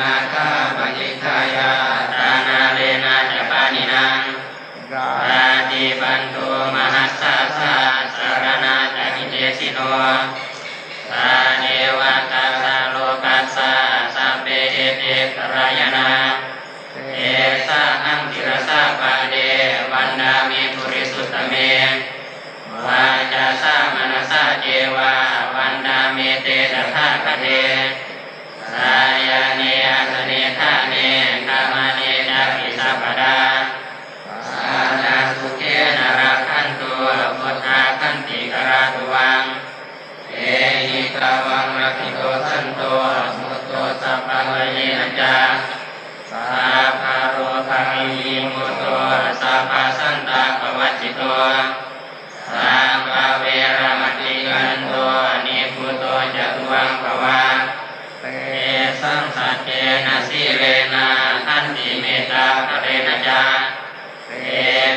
นาต ตาวังนาทิโตสันโตสมุโตสัพพะงเยนะจาสหาพาโรภังยิมุตโตสัพพะสันตาปวัจจิโตสัมปเวรมติกันโตนิพุโตจตุวังภวาเตสังสัจเจนะสิเรนาทันติเมตตาปเรนะจาเต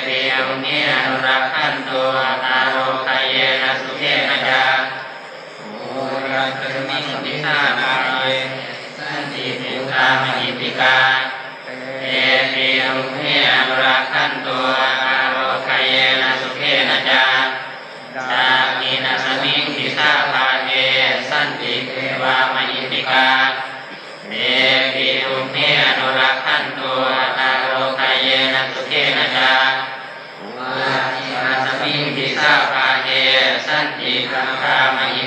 ปิยมุนีอนุรักขันโตอารมณ์ นามาเรสันติสุตามหิปิกาเอติอุเฮอนุรักขันตัวอาโรคเยนะสุเขนะจาจามีนะสมิงทิสาภาเกสันติเทวามหิปิกาเอติอุเพีอนุรักขันตัวอาโรคเยนะสุเขนะจาวาทินะสมิงทิสาภาเกสันติพรามหิ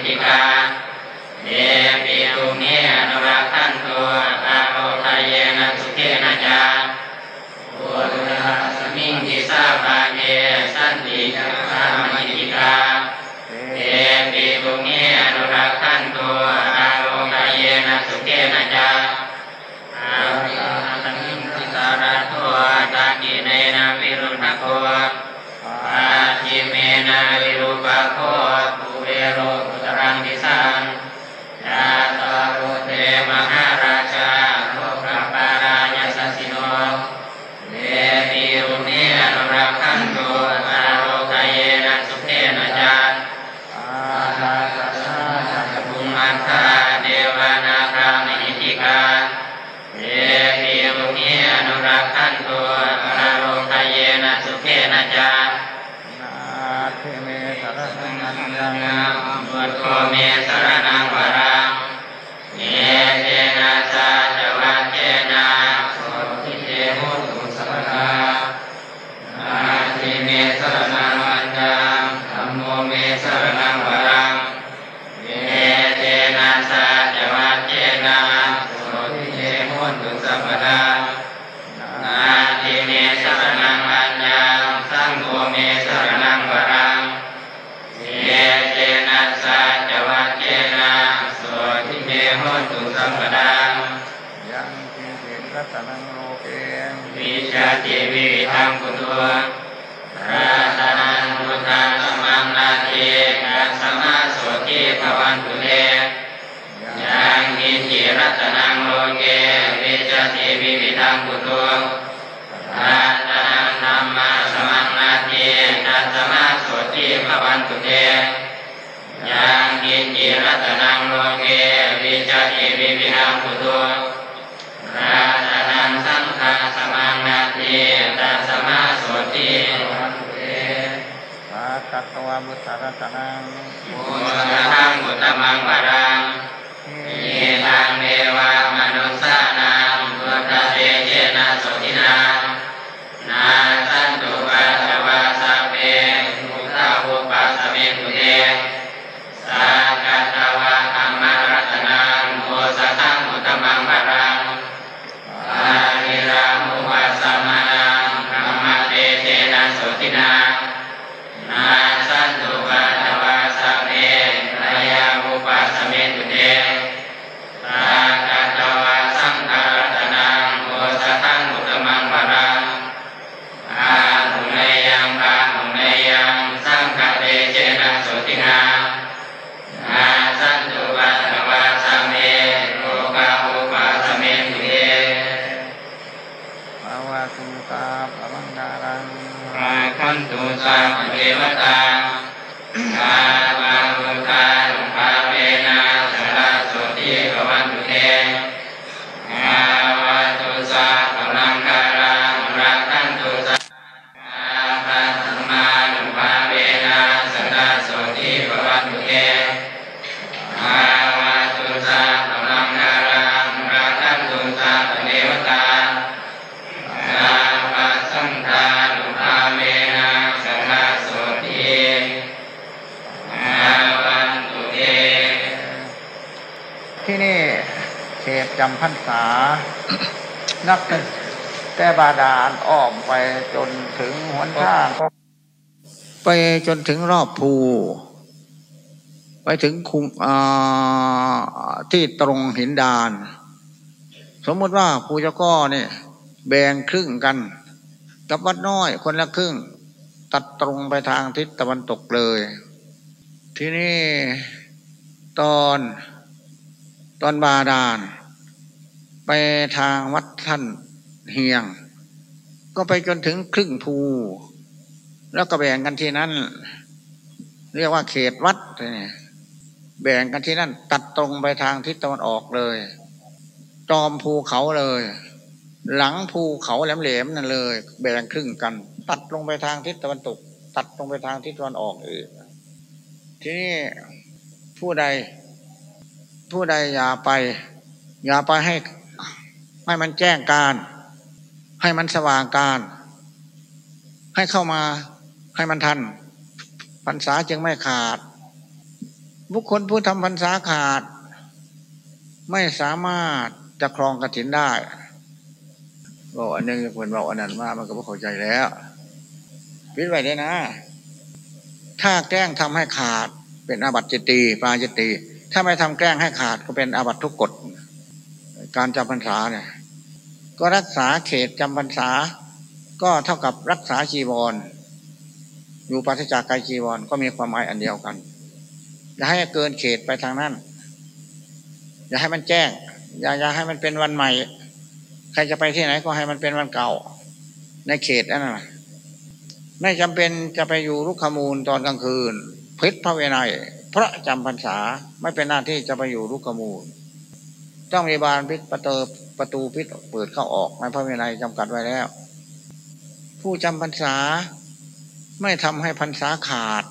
ตนังโลเกวิจติวิวิธังปุตุอาตานังสังฆาสมังนาทีนัสมาโสติภวันตุเตสากัตวามุสารัตนังโมสทังอุตตมังวรังเยตังเดวา ที่นี่เขตจำพรรษา นับแต่บาดาลอ้อมไปจนถึงหนทาไปจนถึงรอบภู ไปถึงคุมที่ตรงหินดาน สมมติว่าภูเจ้าก้อเนี่ยแบ่งครึ่งกัน กับวัดน้อยคนละครึ่ง ตัดตรงไปทางทิศตะวันตกเลย ที่นี่ตอน ตอนบาดาลไปทางวัดท่านเฮียง ก็ไปจนถึงครึ่งภู แล้วก็แบ่งกันที่นั่นเรียกว่าเขตวัดเนี่ยแบ่งกันที่นั่น ตัดตรงไปทางทิศตะวันออกเลย จอมภูเขาเลย หลังภูเขาแหลมๆนั่นเลย แบ่งครึ่งกัน ตัดลงไปทางทิศตะวันตก ตัดลงไปทางทิศตะวันออกเองทีนี้ผู้ใด ผู้ใดอย่าไป อย่าไปให้ให้มันแจ้งการ ให้มันสว่างการ ให้เข้ามาให้มันทันพรรษาจึงไม่ขาด บุคคลผู้ทำพรรษาขาด ไม่สามารถจะครองกระถินได้บอกอันหนึงคนบอกอันนั้นมามันก็ไม่เข้าใจแล้วพิดไว้ได้นะ ถ้าแกล้งทำให้ขาดเป็นอาบัติจิตตีปาจิตตี ถ้าไม่ทำแกล้งให้ขาดก็เป็นอาบัตทุกกฎ การจำพรรษาเนี่ย ก็รักษาเขตจำพรรษา ก็เท่ากับรักษาจีวร อยู่ปราศจากกายจีวรก็มีความหมายอันเดียวกัน อย่าให้เกินเขตไปทางนั้น อย่าให้มันแจ้ง อย่าอย่าให้มันเป็นวันใหม่ ใครจะไปที่ไหนก็ให้มันเป็นวันเก่า ในเขตนั่นนะไม่จำเป็นจะไปอยู่ลุกขมูลตอนกลางคืนพิษพระเวไนย พระจำพรรษาไม่เป็นหน้าที่จะไปอยู่ลุกขมูล ต้องมีบานพิษประตูประตูพิษเปิดเข้าออกในพระวไนยจำกัดไว้แล้ว ผู้จำพรรษาไม่ทำให้พรรษาขาด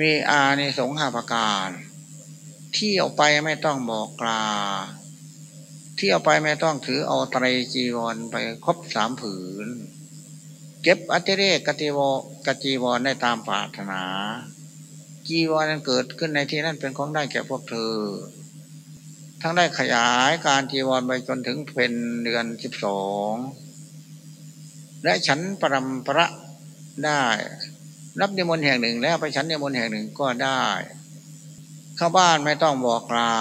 มีอาในสงส์ห้าประการเที่ยวไปไม่ต้องบอกกลาเที่ยวไปไม่ต้องถือเอาไตรจีวรไปครบสามผืน เก็บอัติเรกกติวกจีวรได้ตามปรารถนา จีวรนั้นเกิดขึ้นในที่นั้นเป็นของได้แก่พวกเธอ ทั้งได้ขยายการจีวรไปจนถึงเป็นเดือนสิบสองและฉันปรำประได้ รับนิมนต์แห่งหนึ่งแล้วไปฉันนิมนต์แห่งหนึ่งก็ได้เข้าบ้านไม่ต้องบอกลา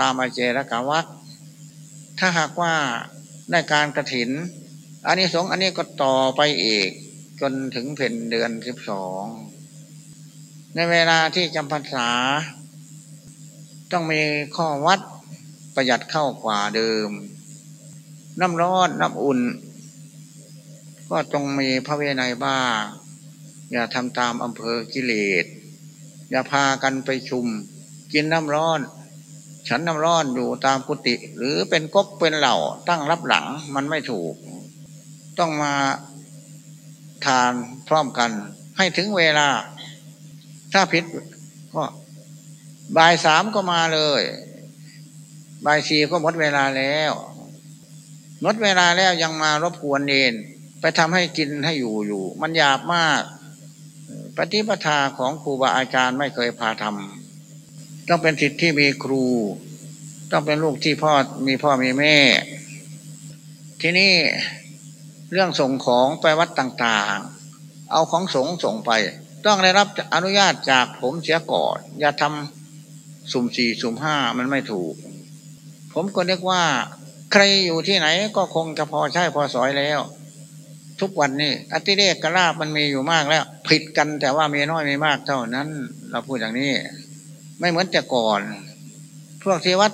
ตามอาเจรกาวัดถ้าหากว่าได้การกระถิน อันนี้สงอันนี้ก็ต่อไปอีก จนถึงเพ็นเดือนสิบสอง ในเวลาที่จำพรรษา ต้องมีข้อวัดประหยัดเข้ากว่าเดิม น้ำร้อนน้ำอุ่น ก็จงมีพระเวไนบ้าง อย่าทำตามอำเภอกิเลส อย่าพากันไปชุม กินน้ำร้อน ฉันน้ำร้อนอยู่ตามกุฏิหรือเป็นก๊กเป็นเหล่าตั้งรับหลังมันไม่ถูก ต้องมาทานพร้อมกันให้ถึงเวลา ถ้าผิดก็บ่ายสามก็มาเลยบ่ายสี่ก็หมดเวลาแล้วหมดเวลาแล้วยังมารบกวนเนนไปทำให้กินให้อยู่อยู่ มันหยาบมาก ปฏิปทาของครูบาอาจารย์ไม่เคยพาทำต้องเป็นสิทธิ์ที่มีครู ต้องเป็นลูกที่พ่อมีพ่อมีแม่ ที่นี่เรื่องส่งของไปวัดต่าง ๆ เอาของสงส่งไป ต้องได้รับอนุญาตจากผมเสียก่อน อย่าทำสุ่มสี่สุ่มห้ามันไม่ถูก ผมก็เรียกว่า ใครอยู่ที่ไหนก็คงจะพอใช้พอสอยแล้ว ทุกวันนี้อติเรกกระลาบมันมีอยู่มากแล้ว ผิดกันแต่ว่ามีน้อยมีมากเท่านั้น เราพูดอย่างนี้ ไม่เหมือนแต่ก่อน พวกที่วัด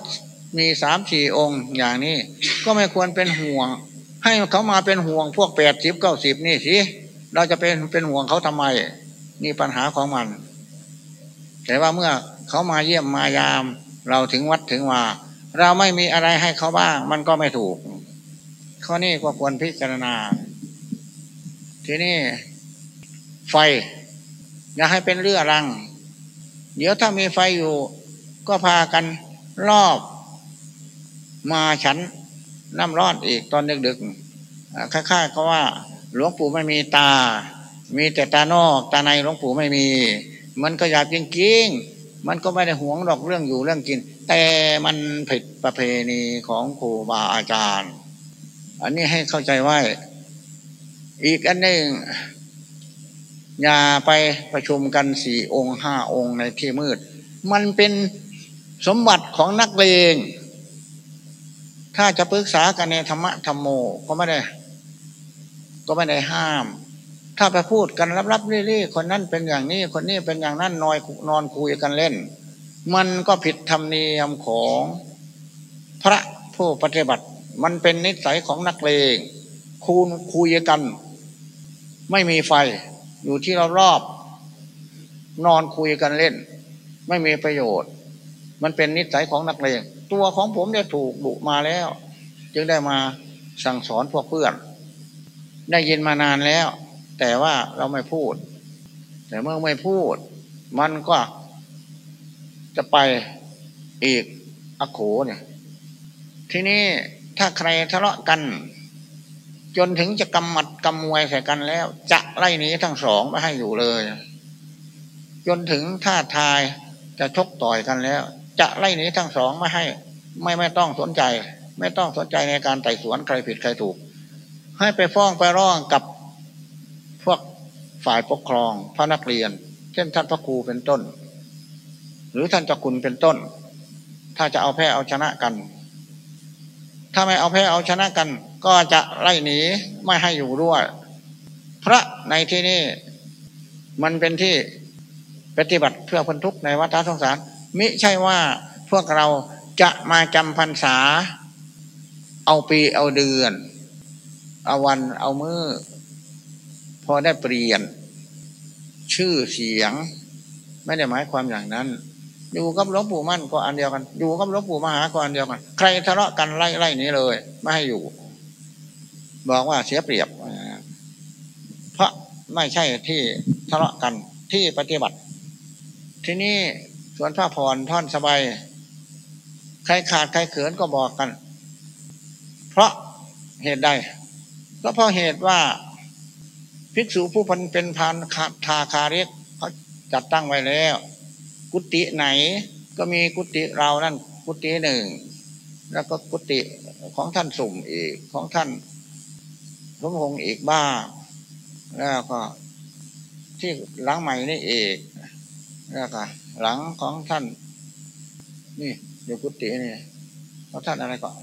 มีสามสี่องค์อย่างนี้ ก็ไม่ควรเป็นห่วง ให้เขามาเป็นห่วงพวกแปดสิบเก้าสิบนี่สิเราจะเป็นเป็นห่วงเขาทำไม นี่ปัญหาของมัน แต่ว่าเมื่อเขามาเยี่ยมมายาม เราถึงวัดถึงว่า เราไม่มีอะไรให้เขาบ้าง มันก็ไม่ถูก ข้อนี้ก็ควรพิจารณา ทีนี้ไฟ อย่าให้เป็นเรือรัง เดี๋ยวถ้ามีไฟอยู่ ก็พากันรอบมาฉันน้ำร้อนอีกตอนดึกๆค่าๆก็ว่า หลวงปู่ไม่มีตา มีแต่ตานอกตาในหลวงปู่ไม่มี มันก็อยากจริงๆมันก็ไม่ได้หวงดอกเรื่องอยู่เรื่องกิน แต่มันผิดประเพณีของครูบาอาจารย์ อันนี้ให้เข้าใจไว้ อีกอันหนึ่งอย่าไปประชุมกันสี่องค์ห้าองค์ในที่มืด มันเป็นสมบัติของนักเลง ถ้าจะปรึกษากันในธรรมะธรรมโมก็ไม่ได้ ก็ไม่ได้ห้าม ถ้าไปพูดกันรับๆเรื่อยๆคนนั้นเป็นอย่างนี้คนนี้เป็นอย่างนั้นนอนนอนคุยกันเล่น มันก็ผิดธรรมเนียมของพระผู้ปฏิบัติ มันเป็นนิสัยของนักเลงคูณคุยกัน ไม่มีไฟอยู่ที่รอบๆนอนคุยกันเล่น ไม่มีประโยชน์ มันเป็นนิสัยของนักเลงตัวของผมได้ถูกดุมาแล้ว จึงได้มาสั่งสอนพวกเพื่อน ได้ยินมานานแล้ว แต่ว่าเราไม่พูด แต่เมื่อไม่พูด มันก็จะไปอีกอโขเนี่ยทีนี้ถ้าใครทะเลาะกัน จนถึงจะกำมัดกำมวยใส่กันแล้ว จะไล่หนีทั้งสองไม่ให้อยู่เลย จนถึงท่าทายจะชกต่อยกันแล้ว จะไล่หนีทั้งสองไม่ให้ ไม่ไม่ต้องสนใจ ไม่ต้องสนใจในการไต่สวนใครผิดใครถูก ให้ไปฟ้องไปร้องกับ ฝ่ายปกครองพระนักเรียน เช่นท่านพระครูเป็นต้น หรือท่านเจ้าคุณเป็นต้น ถ้าจะเอาแพ้เอาชนะกัน ถ้าไม่เอาแพ้เอาชนะกัน ก็จะไล่หนีไม่ให้อยู่ด้วยพระในที่นี้มันเป็นที่ปฏิบัติเพื่อพ้นทุกข์ในวัฏสงสาร มิใช่ว่าพวกเราจะมาจำพรรษา เอาปีเอาเดือน เอาวันเอามือ พอได้เปลี่ยน ชื่อเสียง ไม่ได้หมายความอย่างนั้น อยู่กับหลวงปู่มั่นก็อันเดียวกัน อยู่กับหลวงปู่มหาก็อันเดียวกัน ใครทะเลาะกันไล่ไล่นี้เลย ไม่ให้อยู่ บอกว่าเสียเปรียบ เพราะไม่ใช่ที่ทะเลาะกันที่ปฏิบัติ ที่นี่ส่วนพระพรท่อนสบายใครขาดใครเขินก็บอกกัน เพราะเหตุใดก็เพราะเหตุว่า ภิกษุผู้พันเป็นพานทาคาเรียกเขาจัดตั้งไว้แล้ว กุฏิไหนก็มีกุฏิเรานั่นกุฏิหนึ่ง แล้วก็กุฏิของท่านสุ่มอีกของท่านสมพงษ์อีกบ้างแล้วก็ที่หลังใหม่นี่เอกแล้วก็หลังของท่าน นี่เดี๋ยวกุฏินี่ของท่านอะไรก่อน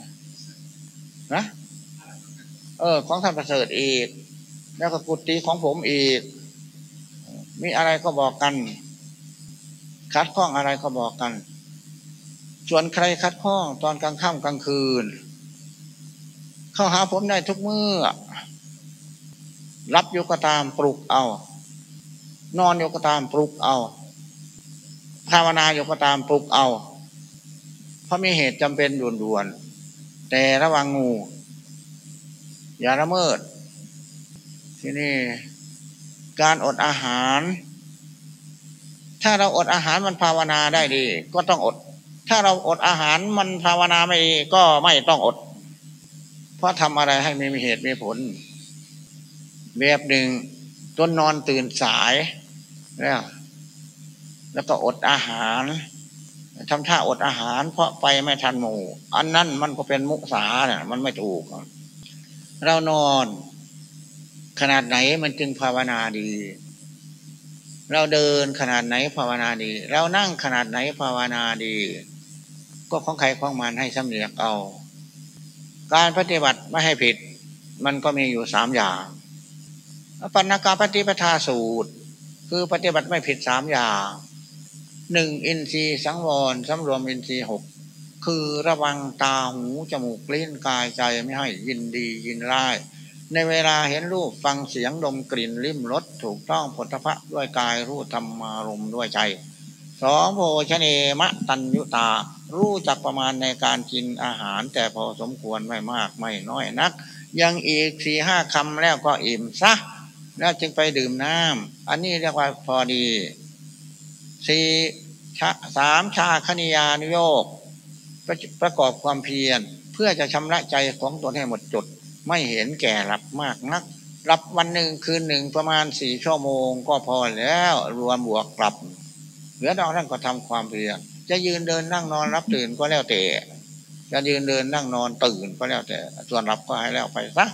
นะเออ ของท่านประเสริฐอีก แล้วก็กุฏิของผมอีก มีอะไรก็บอกกัน คัดข้องอะไรก็บอกกันส่วนใครคัดข้องตอนกลางค่ำกลางคืน เข้าหาผมได้ทุกเมื่อ รับโยกตามปลุกเอา นอนโยกตามปลุกเอา ภาวนาโยกตามปลุกเอา เพราะมีเหตุจำเป็นด่วนๆแต่ระวังงู อย่าละเมิด ที่นี่การอดอาหาร ถ้าเราอดอาหารมันภาวนาได้ดี ก็ต้องอด ถ้าเราอดอาหารมันภาวนาไม่ดีก็ไม่ต้องอด เพราะทำอะไรให้มีเหตุมีผลแบบหนึ่งต้นนอนตื่นสายแล้วแล้วก็อดอาหารทำท่าอดอาหาร เพราะไปไม่ทันหมู่ อันนั้นมันก็เป็นมุสาเนี่ยมันไม่ถูก เรานอน ขนาดไหนมันจึงภาวนาดี เราเดินขนาดไหนภาวนาดี เรานั่งขนาดไหนภาวนาดี ก็ของใครของมันให้สำเนียกเอา การปฏิบัติไม่ให้ผิด มันก็มีอยู่สามอย่างปัญกาปฏิปทาสูตร คือปฏิบัติไม่ผิดสามอย่างหนึ่งอินทรีย์สังวรสำรวมอินทรีย์หกคือระวังตาหูจมูกลิ้นกายใจไม่ให้ยินดียินร้าย ในเวลาเห็นรูปฟังเสียงดมกลิ่นลิ้มรสถูกต้องผลพระด้วยกายรู้ธรรมารมด้วยใจสองโภชเนมะตัญยุตา รู้จักประมาณในการกินอาหาร แต่พอสมควรไม่มากไม่น้อยนัก ยังอีกสี่ห้าคำแล้วก็อิ่มซะ แล้วจึงไปดื่มน้ำอันนี้เรียกว่าพอดีสี่สามชาคณิยานุโยกประประกอบความเพียร เพื่อจะชำระใจของตนให้หมดจด ไม่เห็นแก่หลับมากนักหลับวันหนึ่งคืนหนึ่งประมาณสี่ชั่วโมงก็พอแล้วรวมบวกกลับ เหลือดอกนั่นก็ทำความเพียรจะยืนเดินนั่งนอนรับตื่นก็แล้วแต่จะยืนเดินนั่งนอนตื่นก็แล้วแต่ ส่วนรับก็ให้แล้วไปซะ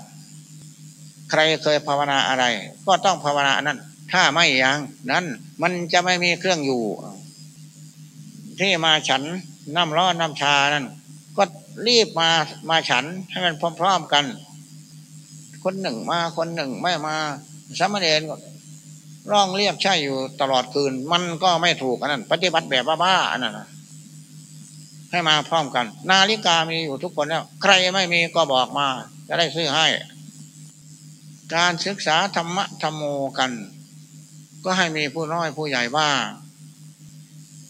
ใครเคยภาวนาอะไร ก็ต้องภาวนานั้นถ้าไม่ยังนั้นมันจะไม่มีเครื่องอยู่ ที่มาฉันน้ำร้อนน้ำชานั่นก็รีบมามาฉันให้มันพร้อม ๆกัน คนหนึ่งมาคนหนึ่งไม่มาสามเณรก็ร้องเรียกใช่อยู่ตลอดคืน มันก็ไม่ถูกอันนั้น ปฏิบัติแบบบ้าๆอันนั้นให้มาพร้อมกัน นาฬิกามีอยู่ทุกคนแล้ว ใครไม่มีก็บอกมา จะได้ซื้อให้ การศึกษาธรรมะธรรมโมกัน ก็ให้มีผู้น้อยผู้ใหญ่บ้าง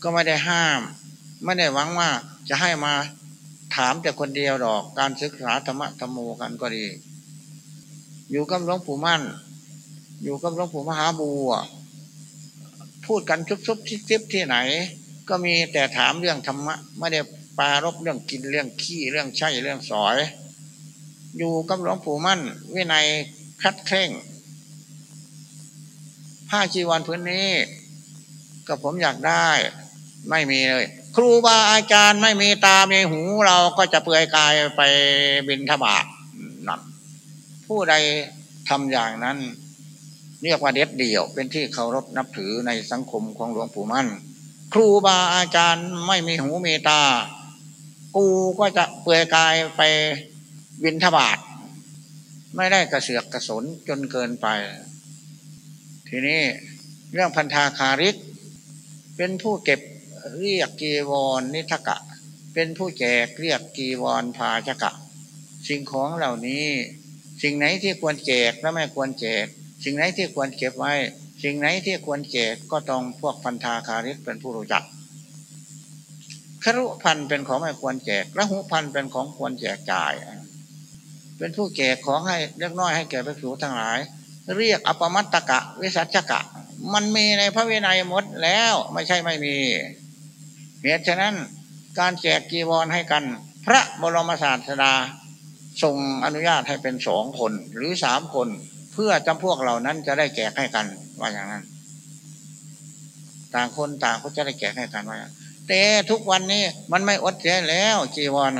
ก็ไม่ได้ห้าม ไม่ได้หวังว่าจะให้มาถามแต่คนเดียวดอก การศึกษาธรรมะธรรมโมกันก็ดี อยู่กับหลวงปู่มั่น อยู่กับหลวงปู่มหาบัว พูดกันชุบๆทิบๆที่ไหน ก็มีแต่ถามเรื่องธรรมะ ไม่ได้ปารบเรื่องกินเรื่องขี้เรื่องใช่เรื่องสอย อยู่กับหลวงปู่มั่น วินัยคัดเคร่ง ผ้าจีวรพื้นนี้ ก็ผมอยากได้ ไม่มีเลย ครูบาอาจารย์ไม่มีตามีหูเราก็จะเปลือยกายไปบินทบาท ผู้ใดทำอย่างนั้น เรียกว่าเด็ดเดี่ยว เป็นที่เคารพนับถือในสังคมของหลวงปู่มั่น ครูบาอาจารย์ไม่มีหูมีตา กูก็จะเปลือยกายไปบินทบาทไม่ได้กระเสือกกระสนจนเกินไป ทีนี้เรื่องพันธาคาริก เป็นผู้เก็บเรียกกีวรนิทกะ เป็นผู้แจกเรียกกีวรภาชกะ สิ่งของเหล่านี้ สิ่งไหนที่ควรแจกและไม่ควรแจก สิ่งไหนที่ควรเก็บไว้ สิ่งไหนที่ควรแจกก็ต้องพวกพันธาคาริกเป็นผู้รู้จักครุพันเป็นของไม่ควรแจกและหุพันเป็นของควรแจกจ่าย เป็นผู้แจกของให้เล็กน้อยให้แก่พระสูทั้งหลาย เรียกอปมัตตกะ วิสัชกะ มันมีในพระวินัยหมดแล้วไม่ใช่ไม่มีเหตุฉะนั้นการแจกกีวรให้กัน พระบรมศาสดา ทรงอนุญาตให้เป็นสองคนหรือสามคน เพื่อจำพวกเหล่านั้นจะได้แจกให้กันว่าอย่างนั้น ต่างคนต่างก็จะได้แจกให้กันว่าแต่ทุกวันนี้มันไม่อดแจแล้ว จีวร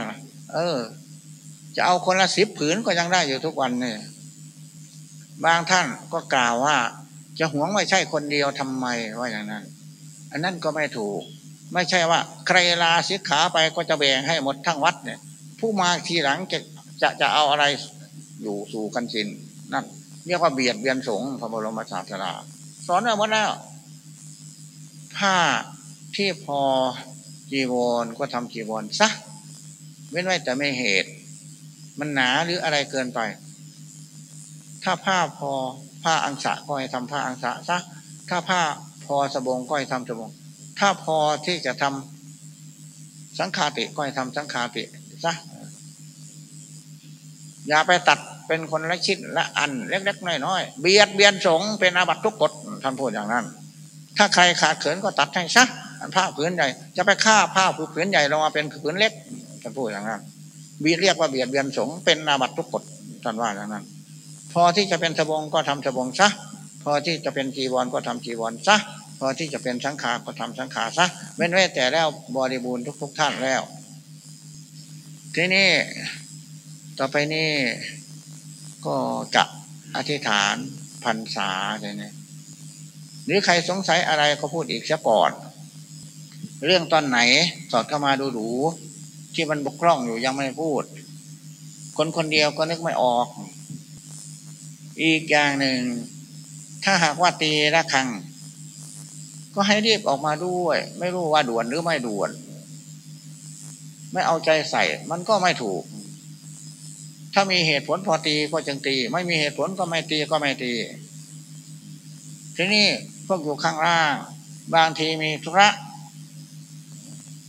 เออ จะเอาคนละสิบผืนก็ยังได้อยู่ทุกวันนี่บางท่านก็กล่าวว่า จะหวงไม่ใช่คนเดียวทำไมว่าอย่างนั้น อันนั้นก็ไม่ถูก ไม่ใช่ว่า ใครลาสิกขาไปก็จะแบ่งให้หมดทั้งวัดเนี่ย ผู้มาทีหลังจะ จะจะเอาอะไรอยู่สู่กันชินนั่นเรียกว่าเบียดเบียนสงฆ์พระบรมศาสดาสอนเอาหมดแล้วผ้าที่พอจีวรก็ทำจีวรซะเว้นไว้แต่ไม่เหตุ มันหนาหรืออะไรเกินไป ถ้าผ้าพอผ้าอังสะก็ให้ทำผ้าอังสะซะถ้าผ้าพอสบงก็ให้ทำสบง ถ้าพอที่จะทำสังขาติก็ให้ทำสังขาติซะ อย่าไปตัดเป็นคนละชิ้นละอันเล็กๆน้อยๆเบียดเบียนสงเป็นอาบัตทุกกฎท่านพูดอย่างนั้น ถ้าใครขาดเขินก็ตัดให้ซะผ้าผืนใหญ่ จะไปฆ่าผ้าผืนใหญ่ลงมาเป็นผืนเล็กท่านพูดอย่างนั้นบีเรียกว่าเบียดเบียนสงเป็นอาบัตทุกกฎท่านว่าอย่างนั้น พอที่จะเป็นสบงก็ทำสบงซะพอที่จะเป็นจีวรก็ทำจีวรซะพอที่จะเป็นสังขาก็ทำสังขาซะเว้นไว้แต่แล้วบริบูรณ์ทุก ๆ ท่านแล้ว ทีนี้ ต่อไปนี้ก็จะอธิษฐานพรรษาใช่ไหมหรือใครสงสัยอะไรก็พูดอีกซะก่อน เรื่องตอนไหนสอดเข้ามาดูดูที่มันบกพร่องอยู่ยังไม่พูด คนคนเดียวก็นึกไม่ออก อีกอย่างหนึ่ง ถ้าหากว่าตีละคัง ก็ให้รีบออกมาด้วย ไม่รู้ว่าด่วนหรือไม่ด่วน ไม่เอาใจใส่มันก็ไม่ถูก ถ้ามีเหตุผลพอตีก็จึงตี ไม่มีเหตุผลก็ไม่ตีก็ไม่ตี ทีนี้พวกอยู่ข้างล่าง บางทีมีธุระ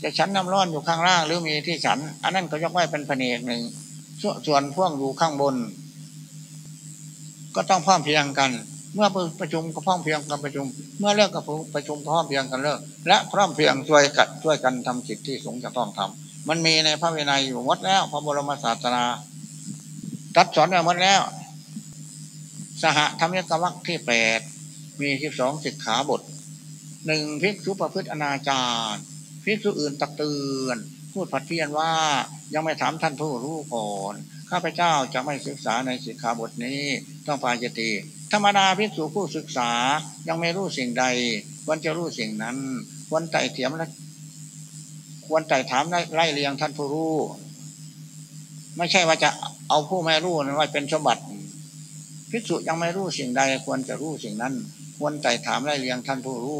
จะฉันน้ำร้อนอยู่ข้างล่างหรือมีที่ฉัน อันนั้นก็ยกไว้เป็นแผนกหนึ่งส่วนพวกอยู่ข้างบน ก็ต้องพร้อมเพียงกัน เมื่อประชุมก็พร้อมเพียงกันประชุม เมื่อเลิกก็ประชุมพร้อมเพียงกันเลิกและพร้อมเพียงช่วยกันช่วยกันทำจิตที่สงจะต้องทำมันมีในพระวินัยอยู่หมดแล้วพระบรมศาสนา ตัดสอนมาหมดแล้ว สหธรรมยกวัคที่แปดมีสิบสองสิกขาบทหนึ่งพิกษุประพฤติอนาจารพิกษุอื่นตักเตือนพูดผัดเพี้ยนว่ายังไม่ถามท่านผู้รู้ก่อนข้าพเจ้าจะไม่ศึกษาในสิกขาบทนี้ต้องปายติธรรมดาพิกษุผู้ศึกษายังไม่รู้สิ่งใดควรจะรู้สิ่งนั้น ควรไต่เถียมและควรไต่ถามไล่เรียงท่านผู้รู้ ไม่ใช่ว่าจะเอาผู้ไม่รู้นั้นไว้เป็นสมบัติพิสุยังไม่รู้สิ่งใดควรจะรู้สิ่งนั้น ควรไต่ถามไล่เลียงท่านผู้รู้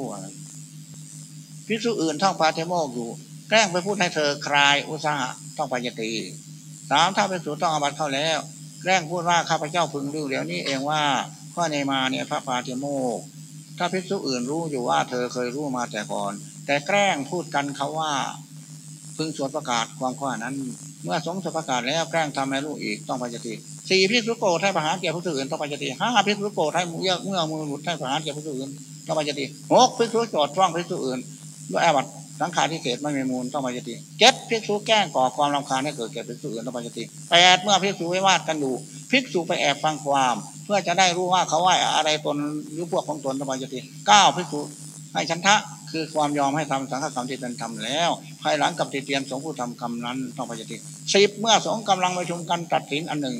พิสุอื่นท่องปาเทโมกอยู่ แกล้งไปพูดให้เธอคลายอุตสาหะต้องปายตีสามถ้าพิสุต้องอาบัตเข้าแล้ว แกล้งพูดว่าข้าพเจ้าพึงรู้เดี๋ยวนี้เองว่าข้อในมาเนี่ยพระปาเทโมกถ้าพิสุอื่นรู้อยู่ว่าเธอเคยรู้มาแต่ก่อน แต่แกล้งพูดกันเขาว่า พึงสวดประกาศความข้อนั้น เมื่อสงสประกาศแล้วแกล้งทำให้ลูกอีกต้องปฏิทิสี่พิสุโกไทยประหารเกี่ยวผู้อื่นต้องปฏิทิห้าพิสุโกไทยเมื่อเมื่อมือหลุดไทยประหารเกี่ยวผู้อื่นต้องปฏิทิหกพิสุจอดฟ้องพิสุอื่นด้วยอาบัตสังขารที่เศษไม่มีมูลต้องปฏิทิเจ็ดพิสุแกล้งก่อความรำคาญให้เกิดแก่พิสุอื่นต้องปฏิทิแปดเมื่อพิสุวิวาทกันอยู่พิสุไปแอบฟังความ เพื่อจะได้รู้ว่าเขาว่าอะไรตนหรือพวกของตนต้องปฏิทิเก้าพิสุให้ฉันทะ คือความยอมให้ทำสังฆกรรมที่เป็นธรรมแล้วภายหลังกับติเตรียนสงผู้ทำกรรมนั้นต้องปฏิทิสิบเมื่อสงกำลังประชุมกันตัดสินอันหนึ่ง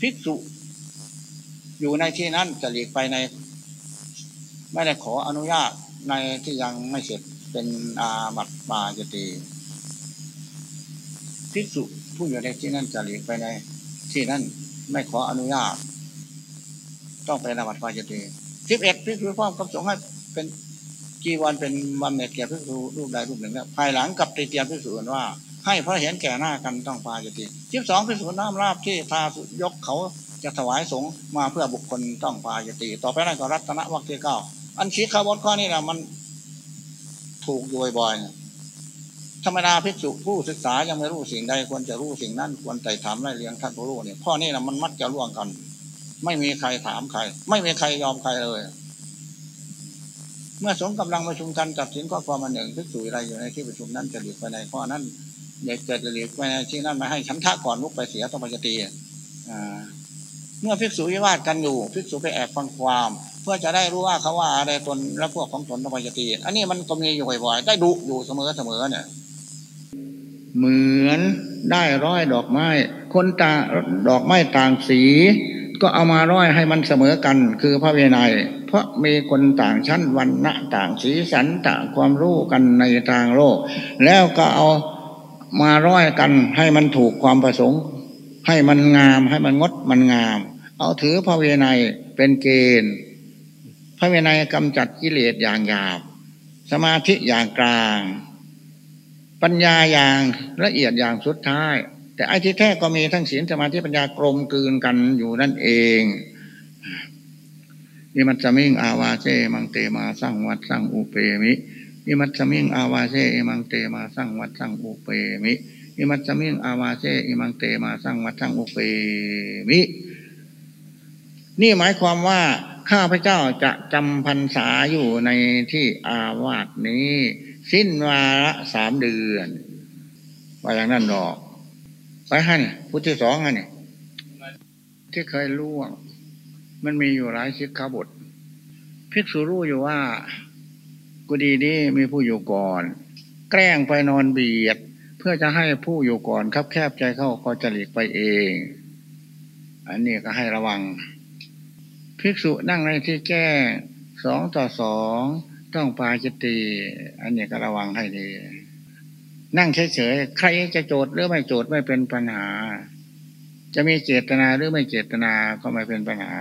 ภิกษุอยู่ในที่นั้นจะหลีกไปใน ไม่ได้ขออนุญาตในที่ยังไม่เสร็จเป็นอาบัติปาจตีภิกษุผู้อยู่ในที่นั้นจะหลีกไปในที่นั้นไม่ขออนุญาต ต้องเป็นอาบัติปาจตีสิบเอ็ดภิกษุพร้อมกับสงฆ์ให้เป็น จีวรเป็นบำเหน็จแก่พิสูรูปใดรูปหนึ่งแล้วภายหลังกับติเตียนพิสูจน์ว่า ให้พระเห็นแก่หน้ากันต้องพาจติทิบสองพิสูจน์น้ำราบที่พายกเขาจะถวายสงมาเพื่อบุคคลต้องพาจติต่อไปนั้นก็รัตนวัคที่เก้าอันชี้ขบวนข้อนี้นะมันถูกโดยบ่อยธรรมดาพิสูจผู้ศึกษายังไม่รู้สิ่งใดควรจะรู้สิ่งนั้นควรไต่ถามไล่เลี้ยงท่านผู้รู้เนี่ยข้อนี้นะมันมักจะล่วงกัน ไม่มีใครถามใคร ไม่มีใครยอมใครเลย เมื่อสงกำลังประชุมกันตัดสินข้อความมาหนึ่งพิสูจอะไรอยู่ในที่ประชุมนั้นจะหลีกไปในข้อนั้นเด็กจะหลีกไปในที่นั้นมาให้ฉันทะก่อนลุกไปเสียต้องไปจะตีเมื่อภิกษุวิวาทกันอยู่ภิกษุไปแอบฟังความ เพื่อจะได้รู้ว่าเขาว่าอะไรตนและพวกของตนต้องไปจะตีอันนี้มันก็มีอยู่บ่อยๆได้ดุอยู่เสมอเสมอเนี่ยเหมือนได้ร้อยดอกไม้ คนตาดอกไม้ต่างสี ก็เอามาร้อยให้มันเสมอกัน คือพระเวไนยเพราะมีคนต่างชั้นวันณะต่างสีสันต่างความรู้กันในทางโลก แล้วก็เอามาร้อยกันให้มันถูกความประสงค์ ให้มันงามให้มันงดมันงาม เอาถือพระเวไนยเป็นเกณฑ์ พระเวไนยกำจัดกิเลสอย่างหยาบ สมาธิอย่างกลาง ปัญญาอย่างละเอียดอย่างสุดท้าย แต่ไอ้ที่แท้ก็มีทั้งศีลสมาธิปัญญากลมกลืนกันอยู่นั่นเองอิมัตสมิงอาวาเซมังเตมาสร้างวัดสร้างอุเปมิอิมัตสมิงอาวาเซมังเตมาสร้างวัดสร้างอุเปมิอิมัตสมิงอาวาเซมังเตมาสร้างวัดสร้างอุเปมิ นี่หมายความว่าข้าพเจ้าจะจำพรรษาอยู่ในที่อาวาสนี้ สิ้นวาระสามเดือน ว่าอย่างนั้นหรอก ไปฮะนี่พุทธที่สองฮะนี่ที่เคยล่วง มันมีอยู่หลายชิกขาบทภิกษุรู้อยู่ว่า กุดีนี้มีผู้อยู่ก่อน แกล้งไปนอนเบียด เพื่อจะให้ผู้อยู่ก่อนคับแคบใจเข้าก็จะหลีกไปเอง อันนี้ก็ให้ระวัง ภิกษุนั่งในที่แก้สองต่อสองต้องปาจิตตีอันนี้ก็ระวังให้ดี นั่งเฉยๆใครจะโจทย์หรือไม่โจทย์ไม่เป็นปัญหา จะมีเจตนาหรือไม่เจตนาก็ไม่เป็นปัญหา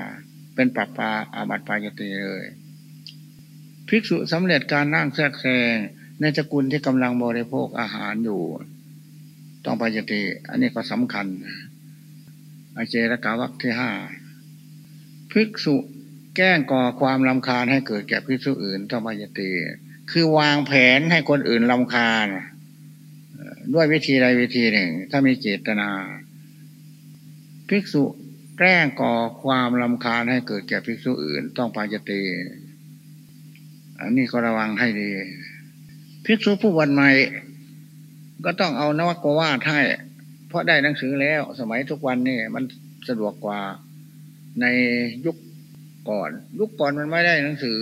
เป็นปัปปาอาบัติปาจิตตีเลย ภิกษุสำเร็จการนั่งแทรกแซงในสกุลที่กำลังบริโภคอาหารอยู่ ต้องปาจิตตีอันนี้ก็สำคัญอเจรกาวักที่ห้าภิกษุแกล้งก่อความลำคาญให้เกิดแก่ภิกษุอื่นต้องปายตีคือวางแผนให้คนอื่นลำคาญ ด้วยวิธีใดวิธีหนึ่ง ถ้ามีเจตนาภิกษุแกล้งก่อความลำคาญให้เกิดแก่ภิกษุอื่น ต้องปายตีอันนี้ก็ระวังให้ดี ภิกษุผู้วันใหม่ ก็ต้องเอานวกวาดให้ เพราะได้หนังสือแล้ว สมัยทุกวันนี่มันสะดวกกว่าในยุคก่อน ยุคก่อนมันไม่ได้หนังสือ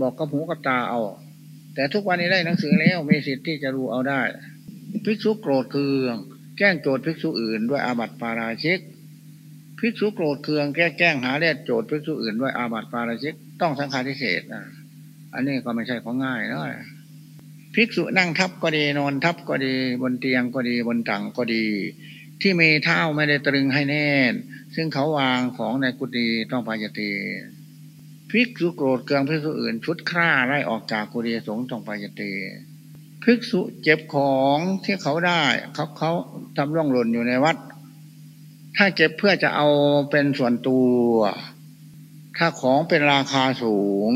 บอกกับหูกับตาเอา แต่ทุกวันนี้ได้หนังสือแล้วมีสิทธิ์ที่จะรู้เอาได้ ภิกษุโกรธเคือง แกล้งโจทย์ภิกษุอื่นด้วยอาบัติปาราชิกภิกษุโกรธเคืองแก้แกล้งหาเลียโจทย์ภิกษุอื่นด้วยอาบัติปาราชิกต้องสังฆาทิเศษนะอันนี้ก็ไม่ใช่ของง่ายนะภิกษุนั่งทับก็ดีนอนทับก็ดีบนเตียงก็ดีบนตังก็ดี ที่มีเท้าไม่ได้ตรึงให้แน่น ซึ่งเขาวางของในกุฏิต้องปายตีภิกษุโกรธเกืองภิกษุอื่นชุดฆ่าไล่ออกจากกุฏิสงฆ์ต้องปายตี ภิกษุเจ็บของที่เขาได้เขาเขาทำร่องหล่นอยู่ในวัด ถ้าเก็บเพื่อจะเอาเป็นส่วนตัว ถ้าของเป็นราคาสูง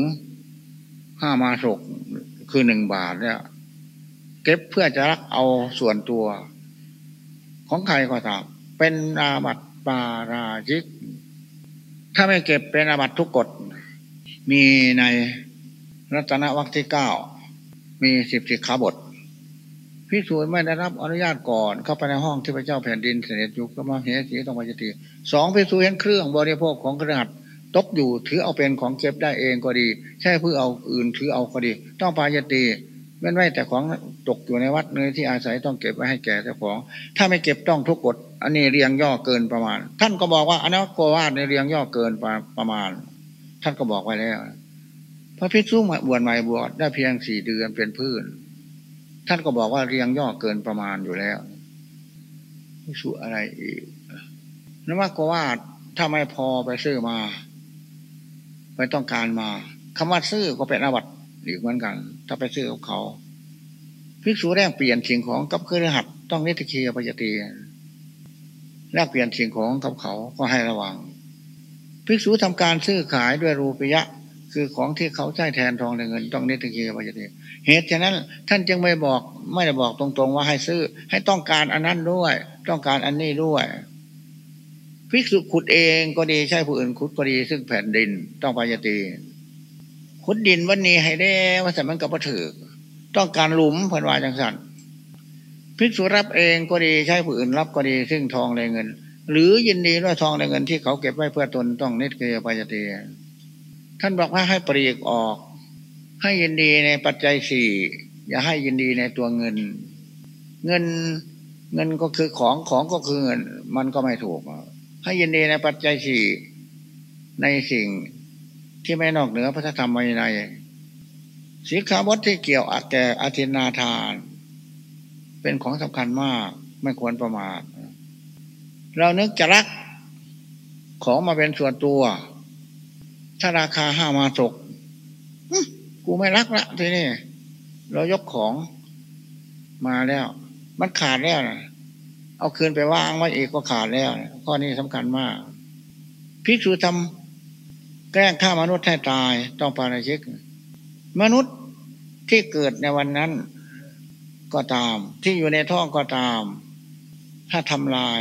ห้ามาศกคือหนึ่งบาทเนี่ย เก็บเพื่อจะรักเอาส่วนตัว ของใครก็ตามเป็นอาบัติปาราชิก ถ้าไม่เก็บเป็นอาบัติทุกกฎมีในรัตนวัคที่เก้า มีสิบสิขาบทพิสูจน์ไม่ได้รับอนุญาตก่อนเข้าไปในห้องที่พระเจ้าแผ่นดินเสด็จยุกก็มาเหตุสีต้องปฏิตีสองพิสูจน์เห็นเครื่องบริโภคของกระหัตตกอยู่ถือเอาเป็นของเก็บได้เองก็ดี ใช่เพื่อเอาอื่นถือเอาก็ดี ต้องปายตีเว้นไว้แต่ของตกอยู่ในวัดเนื้อที่อาศัยต้องเก็บไว้ให้แก่เจ้าของ ถ้าไม่เก็บต้องทุกกฎอันนี้เรียงย่อเกินประมาณ ท่านก็บอกว่าอันนั้นโกวาดในเรียงย่อเกินประมาณ ท่านก็บอกไว้แล้ว พระพิกษุบวชใหม่บวชได้เพียงสี่เดือนเป็นพื้น ท่านก็บอกว่าเรียงย่อเกินประมาณอยู่แล้วพิษุอะไรอีกนว่ากว่าถ้าไม่พอไปซื้อมา ไปต้องการมาคำว่าซื้อก็เป็นอาวัตอีกเหมือนกัน ถ้าไปซื้อกับเขาภิกษุแรกเปลี่ยนสิ่งของกับเครือหัดต้องนิติคียปยตีแลกเปลี่ยนสิ่งของกับเขาก็ให้ระวังภิกษุทำการซื้อขายด้วยรูปยะ คือของที่เขาใช้แทนทองในเงิน ต้องนิติคียปยตีเหตุฉะนั้น ท่านจึงไม่บอกไม่ได้บอกตรงๆว่าให้ซื้อ ให้ต้องการอันนั้นด้วย ต้องการอันนี้ด้วยภิกษุขุดเองก็ดีใช่ผู้อื่นขุดก็ดีซึ่งแผ่นดิน ต้องปายตีขุดดินวันนี้ให้ได้ว่าแต่มันกับประถือต้องการหลุมพันวาจังสันภิกษุรับเองก็ดีใช่ผู้อื่นรับก็ดี ซึ่งทองในเงิน หรือยินดีด้วยทองในเงินที่เขาเก็บไว้เพื่อตนต้องนิเกียปายตี ท่านบอกว่าให้ปรีกออก ให้ยินดีในปัจจัยสี่อย่าให้ยินดีในตัวเงิน เงินเงินก็คือของของก็คือเงิน มันก็ไม่ถูก ให้ยินดีในปัจจัยสี่ในสิ่งที่ไม่นอกเหนือพระธรรมวินัยสีขาบดที่เกี่ยวอัแก่อาทินาทาน เป็นของสำคัญมากไม่ควรประมาทเรานึกจะรักของมาเป็นส่วนตัว ถ้าราคาห้ามาตกกูไม่รักละทีนี้เรายกของมาแล้ว มันขาดแล้วนะเอาคืนไปว่างไว้อีกก็ขาดแล้วนะข้อนี้สำคัญมากภิกษุทำแกล้งฆ่ามนุษย์ให้ตายต้องปาราชิก มนุษย์ที่เกิดในวันนั้น ก็ตาม ที่อยู่ในท้องก็ตาม ถ้าทำลาย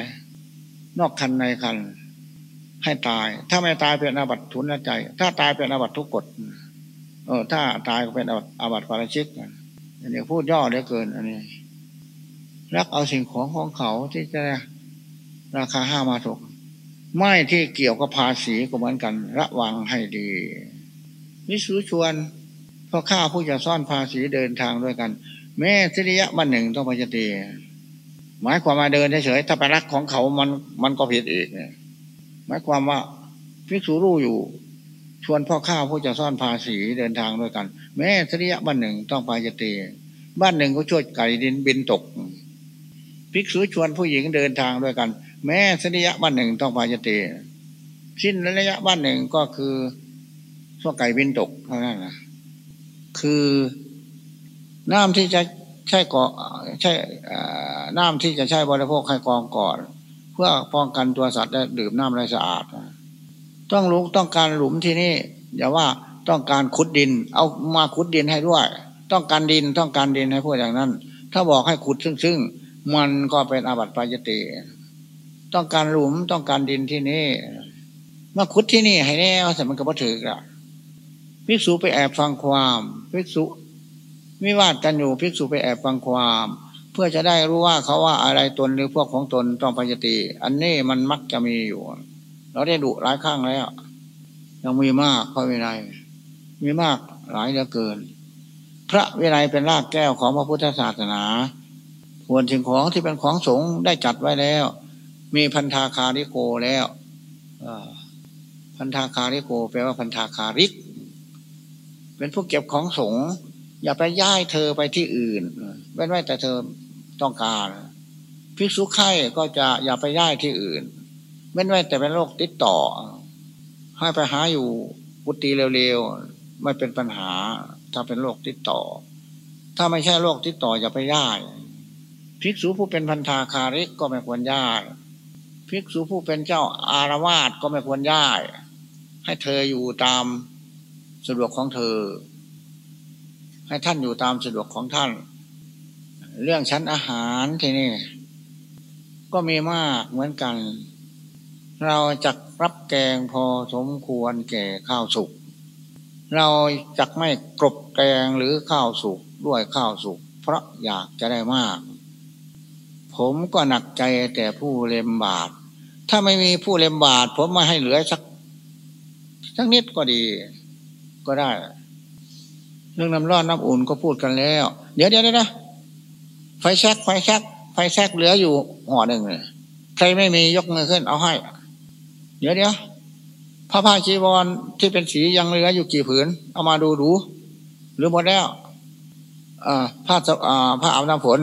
นอกคันในคัน ให้ตาย ถ้าไม่ตายเป็นอาบัติทุนละใจ ถ้าตายเป็นอาบัติทุกกฎเออ ถ้าตายก็เป็นอาบัติปาราชิกอันนี้พูดย่อเหลือเกิน อันนี้ รักเอาสิ่งของของเขาที่จะราคาห้ามาถูกไม่ที่เกี่ยวกับภาษีก็เหมือนกัน ระวังให้ดีวิสุชวนพ่อข้าผู้จะซ่อนภาษีเดินทางด้วยกัน แม้สิริยะมันหนึ่งต้องปฏิตีหมายความมาเดินเฉยๆถ้าไปรักของเขามันมันก็ผิดอีกเนี่ย หมายความว่าภิกษุรู้อยู่ ชวนพ่อข้าผู้จะซ่อนภาษีเดินทางด้วยกัน แม้สริยะบ้านหนึ่งต้องปฏิตีบ้านหนึ่งก็ช่วยไก่ดินบินตกภิกษุชวนผู้หญิงเดินทางด้วยกัน แม้สริยะบ้านหนึ่งต้องปฏิตีสิ้นระยะบ้านหนึ่งก็คือช่วไก่บินตกเท่านั้นนะคือน้ำที่จะใช่ก่อใช่น้ำที่จะใช้บริโภคให้กองก่อน เพื่อป้องกันตัวสัตว์ได้ดื่มน้ำไรสะอาด ต้องลุกต้องการหลุมที่นี่อย่าว่าต้องการขุดดิน เอามาขุดดินให้ด้วย ต้องการดินต้องการดินให้พูดอย่างนั้น ถ้าบอกให้ขุดซึ่งซึ่งมันก็เป็นอาบัติปายติ ต้องการหลุมต้องการดินที่นี่ มาขุดที่นี่ให้แน่ว่าแต่มันก็บ่ถือกะภิกษุไปแอบฟังความภิกษุวิวากันอยู่ภิกษุไปแอบฟังความ พื่อจะได้รู้ว่าเขาว่าอะไรตนหรือพวกของตนต้องปฏิติอันนี้มันมักจะมีอยู่ เราได้ดุหลายครั้งแล้ว ยังมีมากพระวินัย มีมากหลายเหลือเกิน พระวินัยเป็นรากแก้วของพระพุทธศาสนาควรสิ่งของที่เป็นของสงฆ์ได้จัดไว้แล้ว มีพันธาคาริโกแล้วพันธาคาริโกแปลว่าพันธาคาริก เป็นผู้เก็บของสงฆ์อย่าไปย้ายเธอไปที่อื่นเว้นไว้แต่เธอ ต้องการภิกษุไข่ก็จะอย่าไปย้าที่อื่นเว้นไว้แต่เป็นโรคติดต่อ ให้ไปหาอยู่กุฏิเร็วๆ ไม่เป็นปัญหา ถ้าเป็นโรคติดต่อ ถ้าไม่ใช่โรคติดต่ออย่าไปย้ายภิกษุผู้เป็นพันธาคาริกก็ไม่ควรย้ายภิกษุผู้เป็นเจ้าอารวาสก็ไม่ควรย้าย ให้เธออยู่ตามสะดวกของเธอ ให้ท่านอยู่ตามสะดวกของท่าน เรื่องชั้นอาหารที่นี่ ก็มีมากเหมือนกัน เราจะรับแกงพอสมควรแก่ข้าวสุก เราจะไม่กรบแกงหรือข้าวสุกด้วยข้าวสุก เพราะอยากจะได้มาก ผมก็หนักใจแต่ผู้เล็มบาท ถ้าไม่มีผู้เล็มบาท ผมมาให้เหลือสักสักนิดก็ดี ก็ได้ เรื่องน้ำร้อนน้ำอุ่นก็พูดกันแล้ว เดี๋ยวเดี๋ยวนะ ไฟแช็กไฟแช็กไฟแช็กเหลืออยู่ห่อหนึ่งเลยใครไม่มียกมือขึ้นเอาให้ เดี๋ยวเดี๋ยวพระผ้าชีวรที่เป็นสียังเหลืออยู่กี่ผืน เอามาดูดูหรือหมดแล้วอ่าผ้าอ่าผ้าอาบน้ำฝน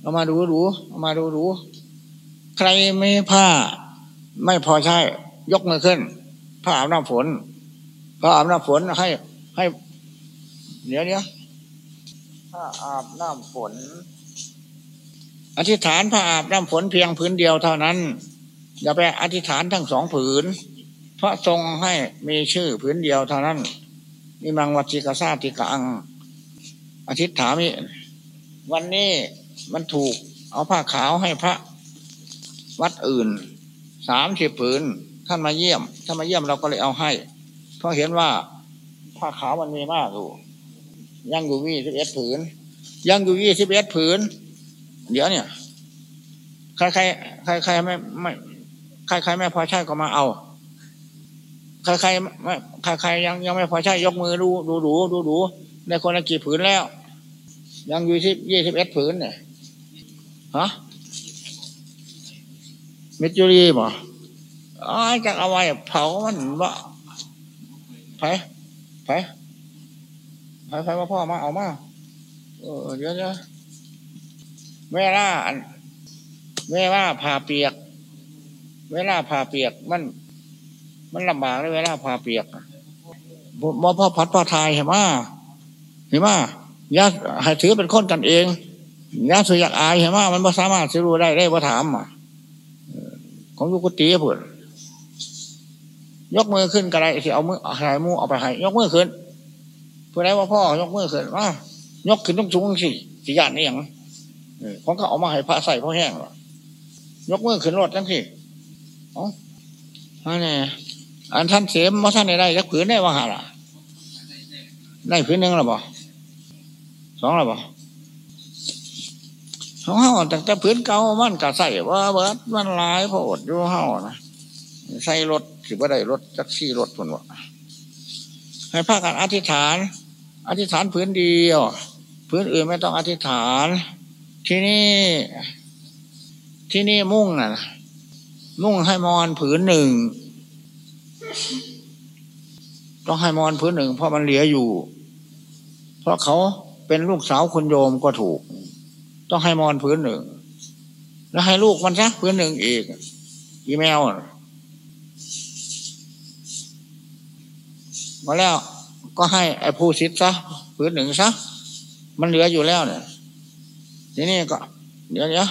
เอามาดูดูเอามาดูดูใครไม่ผ้าไม่พอใช้ยกมือขึ้น ผ้าอาบน้ำฝนผ้าอาบน้ำฝนให้ให้ เดี๋ยวเดี๋ยว ผ้าอาบน้ำฝน อธิษฐานผ้าอาบน้ำฝนเพียงผืนเดียวเท่านั้น อย่าไปอธิษฐานทั้งสองผืนพระทรงให้มีชื่อผืนเดียวเท่านั้นมีมังวัชิกาซาติกังอธิษฐานวันนี้มันถูกเอาผ้าขาวให้พระวัดอื่นสามสิบผืนท่านมาเยี่ยมท่านมาเยี่ยมเราก็เลยเอาให้ เพราะเห็นว่าผ้าขาวมันมีมากอยู่ ยังอยู่วี่สิบเอ็ดผืน ยังอยู่วี่สิบเอ็ดผืน เดี๋ยวเนี่ยใครใครใครใครไม่ไม่ใครใครไม่พอใช้ก็มาเอา ใครใครไม่ใครใครยังยังไม่พอใช้ยกมือดูดูดูดูดูในคนละกี่ผืนแล้ว ยังอยู่ที่ยี่สิบเอ็ดผืนเนี่ยฮะมิจูรีบ่อ๋อจะเอาไว้เผามันบ่ไปไป ไปไปว่าพ่อมาเอามาเออเดี๋ยวเดี๋ยวเวลาเวลาผ่าเปียก เวลาผ่าเปียกมัน มันลำบากเลยเวลาผ่าเปียกบ่พ่อพัดพ่อทายเห็นไหมเห็นไหมอย่าให้ถือเป็นคนกันเองอย่าสุอยากอายเห็นไหมมันไม่สามารถจะรู้ได้ได้ว่าถามอะของยุกุตีเพื่อนยกมือขึ้นกระไรสิเอามือเอาหายมือเอาไปให้ยกมือขึ้น เพื่อไรว่าพ่อยกมือขึ้นว่ายกขึ้นต้องสูงสิสิยานนี่อย่างของเขาเอามาให้พระใส่พ่อแห้งหรอยกมือขึ้นรถจังสิอ๋ออันนี้อันท่านเสียมมาท่านได้จักผืนได้ว่าหาล่ะได้ผืนหนึ่งหรือเปล่าสองหรือเปล่าของเฮาแต่แต่ผืนเก่ามันก็ใส่ว่าเบิดมันลายพอดอยู่เฮานะใส่รถถือว่าได้รถจักซี่รถคนวะให้พากันอธิษฐาน อธิษฐานผืนเดียวผืนอื่นไม่ต้องอธิษฐาน ที่นี่ที่นี่มุ่งน่ะมุ่งให้มอนผืนหนึ่งต้องให้มอนผืนหนึ่งเพราะมันเหลืออยู่ เพราะเขาเป็นลูกสาวคุณโยมก็ถูก ต้องให้มอนผืนหนึ่ง แล้วให้ลูกมันซะผืนหนึ่งอีกอีเมลมาแล้ว ก็ให้ไอ้ผู้ซิดซะผืนหนึ่งซะมันเหลืออยู่แล้วเนี่ยทีนี้ก็ เดี๋ยวเดี๋ยว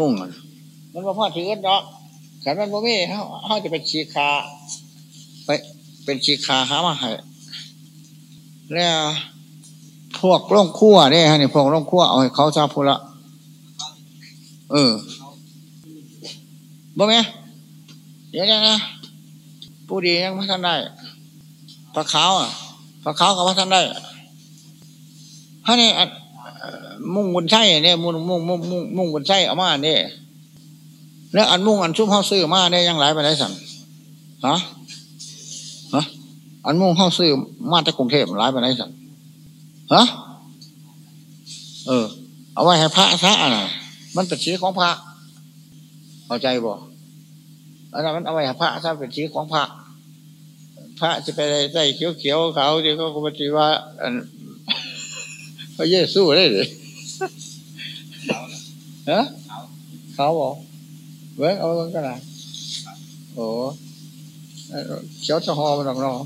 มุ่งมันมันว่าพ่อถือดอกขันมันบ่มีเขาเขาจะเป็นชีคาไปเป็นชีคาหามาให้แล้วพวกร่องขั้วเนี่ยฮะนี่พวกร่องขั้วเอาให้เขาชาพูละเออบ่แม่เดี๋ยวนะผู้ดียังไม่ทันได้ พระขาวอะพระขาวกับพระท่านได้ฮะนี่มุ่งบุญไส้เนี่ยมุ่งมุ่งมุ่งมุ่งมุ่งบุญไส้เอามาเนี่ยแล้วอันมุ่งอันชุ่มเข้าซื้อมาเนี่ยยังหลายไปไหนสั่งฮะฮะอันมุ่งเข้าซื้อมาจากกรุงเทพหลายไปไหนสั่งฮะเออ เอาไว้ให้พระซะอะมันเป็นชีของพระเข้าใจบ่อันนั้นมันเอาไว้ให้พระซะเป็นชีของพระ พระจะไปได้เขียวเขียวเขาเดี๋ยวก็ปฏิว่าพระเยซูได้เลยฮะเขาบอกเว้ยเอาก็ได้โอ้เขียวจะหอมันหรอกเนาะ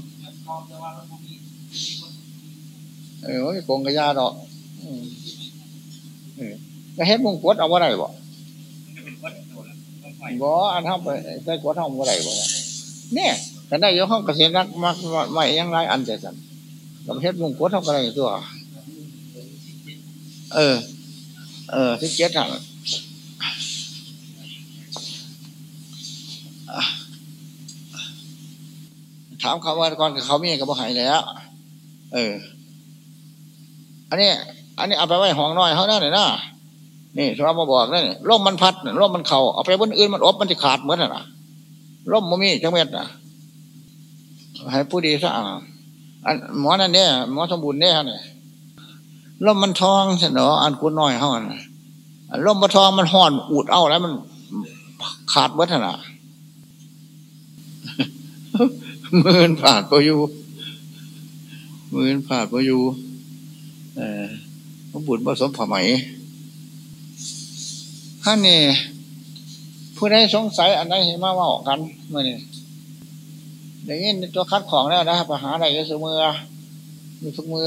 เออโกงกระยาดอกก็เฮ็ดมงกุฎเอาว่าไรบ่บ่อันทำไปใส่กวดทำว่าไรบ่เนี่ย กันได้ยกห้องเกษตรนักมากไม่ยังไรอันเจสันกับเฮ็ดมงกุฎทำอะไรตัว เออ เออที่เจ็ดอะถามเขาว่าก่อนเขามีกับบ่หายแล้ว เออ อันนี้ อันนี้เอาไปไว้ห้องน้อยเขาได้เลยนะนี่ชาวมาบอกนั่นร่มมันพัดร่มมันเข่าเอาไปบนอื่นมันอบมันจะขาดเหมือนน่ะร่มมันมีจังเม็ดน่ะ ให้ผู้ดีสะอาดอันหมอนั่นเนี่ยหมอสมบูรณ์เนี่ยเนี่ยร่มมันทองเสนออันคุณน้อยเขาน่ร่มมันทองมันห่อนอุดเอาแล้วมันขาดเบิดน่ะมื่นผ่านไปอยู่มื่นผ่านไปอยู่เออพระบุตรผสมผ้าไหมท่านนี่ผู้ใดสงสัยอันใดเห็นมาว่าออกกันเมื่อนี่ อย่างนี้ตัวคัดของแล้วนะปัญหาอะไรก็สมือมีทุกมือ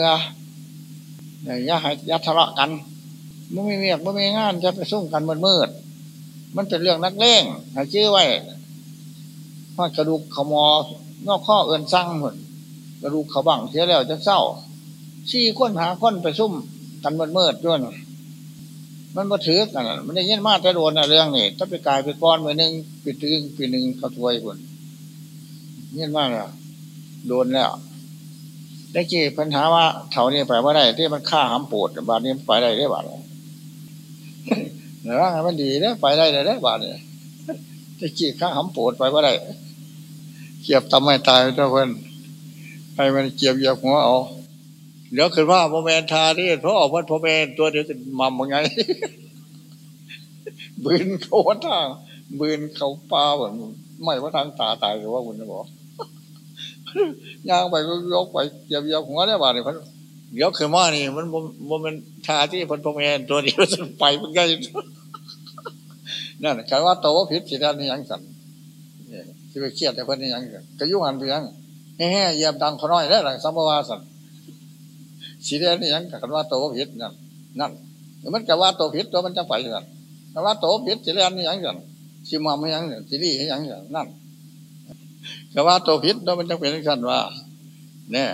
อย่าให้ยัดทะเลาะกันไม่มีเมียไม่มีงานจะไปซุ่มกันมืดมืดมันเป็นเรื่องนักเลงให้ชื่อไว้ว่ากระดูกขมอนอกข้อเอินสร้างหมดกระดูกเขาบังเสียแล้วจะเศร้าชี้ค้นหาค้นไปซุ่มกันมืดมืดด้วยมันมาถือกันมันได้ยินมากแต่โดนเรื่องนี้ถ้าไปกลายไปก้อนไปหนึ่งปีตึงปีหนึ่งเขาถวยคน ยินมากเลยโดนแล้วได้กี่ปัญหาว่าเถานี้ไปว่าได้ที่มันฆ่าหำปวดบาดนี้ไปได้ได้บาดเลยแต่ว่ามันดีนะไปได้ได้บาดเนี่ยได้กี่ฆ่าหำปวดไปว่าได้เกียบทำไม่ตายเจ้าเพื่อนให้มันเกียบเหยียบหัวเอาเดี๋ยวคือว่าโมเมนทาที่เพราะออกวัดโมเมนตัวเดียวจะมัมยังไงบืนเขาวัดทางบืนเขาปลาแบบไม่ว่าทางตาตายหรือว่าคุณจะบอก ย่างไปก็ยกไปเหยียบเหยียบหัวได้บ้างเนี่ยพันเดี๋ยวคือว่านี่ มันโมเมนทาที่พันโมเมนตัวเดียวจะไปมันก็นั่นคำว่าโตผิดสิด้านนี้ยังสั่นที่ไปเครียดแต่คนนี้ยังก็ยุ่งอันเพียงแห่เหยียบดังขน้อยได้หลังสัมภวาสันสีเรียนนี่ยังกันว่าโตผิดนั่นนั่นมันกับว่าโตผิดตัวมันจะไปกันแต่ว่าโตผิดสีเรียนนี่ยังกันสีมอมยังสีรียังกันนั่น กับว่าโตผิดตัวมันจะเป็นกันว่าเนี่ย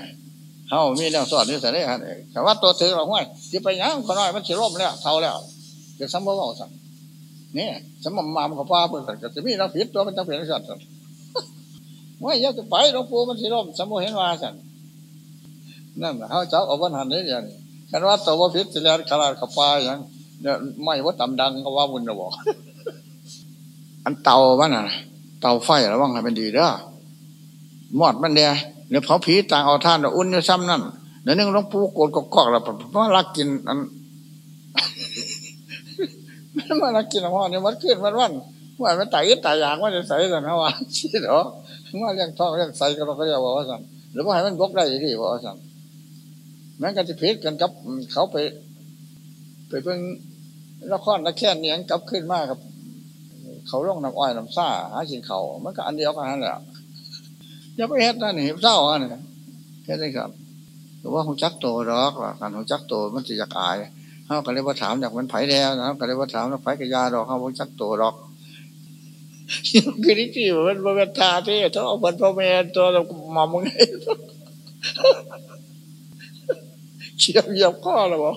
เฮามีแนวสอนนี่ใส่ได้ฮะแต่ว่าตัวถือเราห้วยที่ไปยังคนน้อยมันสิร่มแล้วเท่าแล้วเกิดสมบูรณ์สั่งนี่สมมมามกับป้าเพื่อนก็จะมีเราผิดตัวมันจะเป็นสั่นว่าอยากจะไปหลวงปู่มันสิร่มสมบูรณ์เห็นว่าสั่นนั่นเขาเจ้าเอาวันหันนี่อย่างนี้คันว่าตัวว่าผิดสิแล้วขนาดกับป้าอย่างเนี่ยไม่ว่าตำดังก็ว่าบุญระบอกอันเต่าบ้านน่ะ เตาไฟระวังให้มันดีเด้อมอดมันเดียเดี๋ยวเผาผีต่างเอาท่านอุ่นอยู่ซ้ำนั่นเดี๋ยวนึงหลวงปู่โกรธกอกแล้วเพราะรักกินอันมันรักกินขอเนี่ยมันขึ้นมันวันว่ามันตายตายอยากว่าจะใส่สันนะว่าชี้เหรอว่าเลี้ยงท้องเลี้ยงใส่ก็เราก็จะบอกว่าสันหรือว่าให้มันบกได้ดีบอกว่าสันแม้กันจะเพชกันกับเขาไป ไปเพิ่งละครละแค่นี้กลับขึ้นมากครับ เขาล่องน้ำอ้อยน้ำซ่าหาสินเขามันก็อันเดียวกันนั่นแหละอย่าไปเฮ็ดนั่นเห็นเศร้าอันนี้แค่นี้ครับหรือว่าหูจักโตรอกว่าการหูจักโตมันจะอยากอายเขาก็เลยว่าถามจากมันไผ่แล้วนะก็เลยว่าถามว่าไผ่กับยาดอกเขาหูจักโตรอกคือนี่ที่มันเป็นตาที่ถ้าเอาเป็นพ่อแม่ตัวเรามามึงไงเขียวเยียบข้อแล้วบ่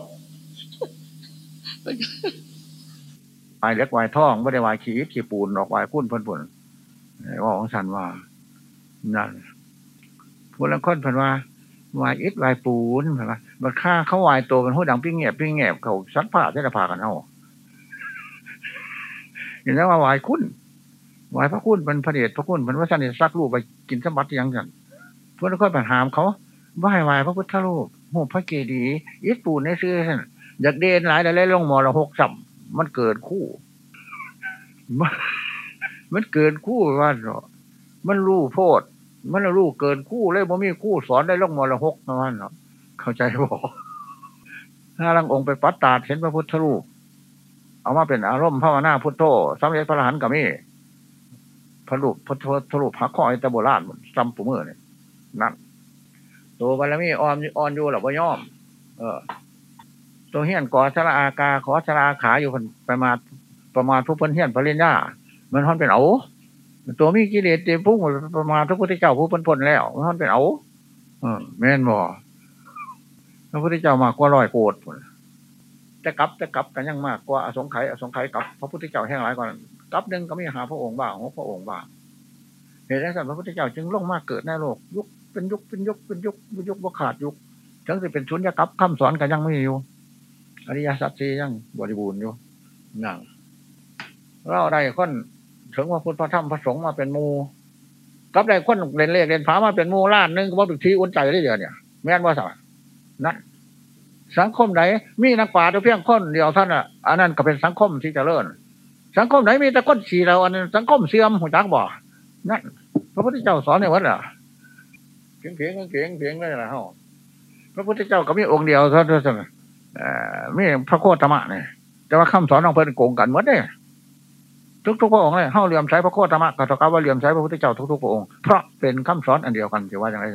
วายเล็กวายท่องไม่ได้วายขี้ขี้ปูนออกวายกุ้นพ่นพ่นว่าของสันว่านั่นพลังค้นพิ่นว่าวายอิดวายปูนพิ่นว่าบัดค่าเขาวายตัวกันหัวดังปิ้งเงียบปิ้งเงียบเขาซักผ้าเส้นผ้ากันเอาอย่างนั้นว่าวายคุณวายพระคุณเป็นพระเดชพระคุณเป็นว่าสันนิซักรูปไปกินสมบัติยังกันพวกนักคนปัญหามเขาว่าให้วายพระพุทธรูปหูพระเกดีอิดปูนในซื้ออยากเดินหลายแต่เล่ลงมอละหกสัม มันเกิดคู่ มันเกิดคู่ว่าเนาะมันรู้โพด มันรู้เกินคู่เลยบ่มีคู่สอนได้ลงมรหกนั่นเนาะเข้าใจบอกถ้าลังองค์ไปปัตตาเห็นพระพุทธรูป เอามาเป็นอารมณ์ภาวนาพุทโธสำเร็จพระอรหันต์กับมีพระรูปพระพุทธรูปหักข้อไอตะโบราณจำปุ่มือเนี่ยนั่นตัวบารมีอ่อนอ่อนอยู่หรอว่ายอม เออ ตัวเฮียนก่อชราอากาขอชราขาอยู่ประมาณประมาณผู้เพิ่นเฮียนปริญญามันท่อนเป็นเอาตัวมีกิเลสเต็มพุ่งประมาณพระพุทธเจ้าผู้พ้นพ้นแล้วมันเป็นเอาเออแม่นบ่พระพุทธเจ้ามากกว่าร้อยโกดจะกลับจะกลับกันยังมากกว่าอสงไขยอสงไขยกับพระพุทธเจ้าแห้งหลายกว่ากลับหนึ่งก็มีหาพระองค์บ้างหกพระองค์บ้างเหตุนั้นพระพุทธเจ้าจึงลงมากเกิดในโลก ยุคเป็นยุคเป็นยุคเป็นยุคเป็นยุคบ่ขาดยุคถึงจะเป็นชุนยกับคำสอนกันยังไม่อยู่ อริยสัจสี่ยังบริบูรณ์อยู่นั่งเราได้คนถึงว่าพุทธธรรมพระสงฆ์มาเป็นมูกับได้คนเรียนเลขเรียนผามาเป็นมูล้านนึงก็ว่าเป็นทีอุ่นใจได้เดียวเนี่ยแม่นว่าสักนั่นสังคมไหน มีนักป่าตัวเพียงคนเดียวท่านอะอันนั้นก็เป็นสังคมที่จเจริญสังคมไหนมีแต่ก้นสีเราอันนั้นสังคมเสื่อมหัวจักบ่นั่นพระพุทธเจ้าสอนในวัดอะเพียงเพียงเพียงเพียงได้ละฮาพระพุทธเจ้าก็มีองค์เดียวเท่านั้น มีพระโคตมะเนี่ยแต่ว่าคำสอนของเพิ่นโกงกันหมดเนี่ยทุกๆพระองค์เลยเฮาเรียมใช้พระโคตมะก็เท่ากับว่าเรียมใช้พระพุทธเจ้าทุกๆพระองค์เพราะเป็นคำสอนอันเดียวกันจะว่าอย่างไร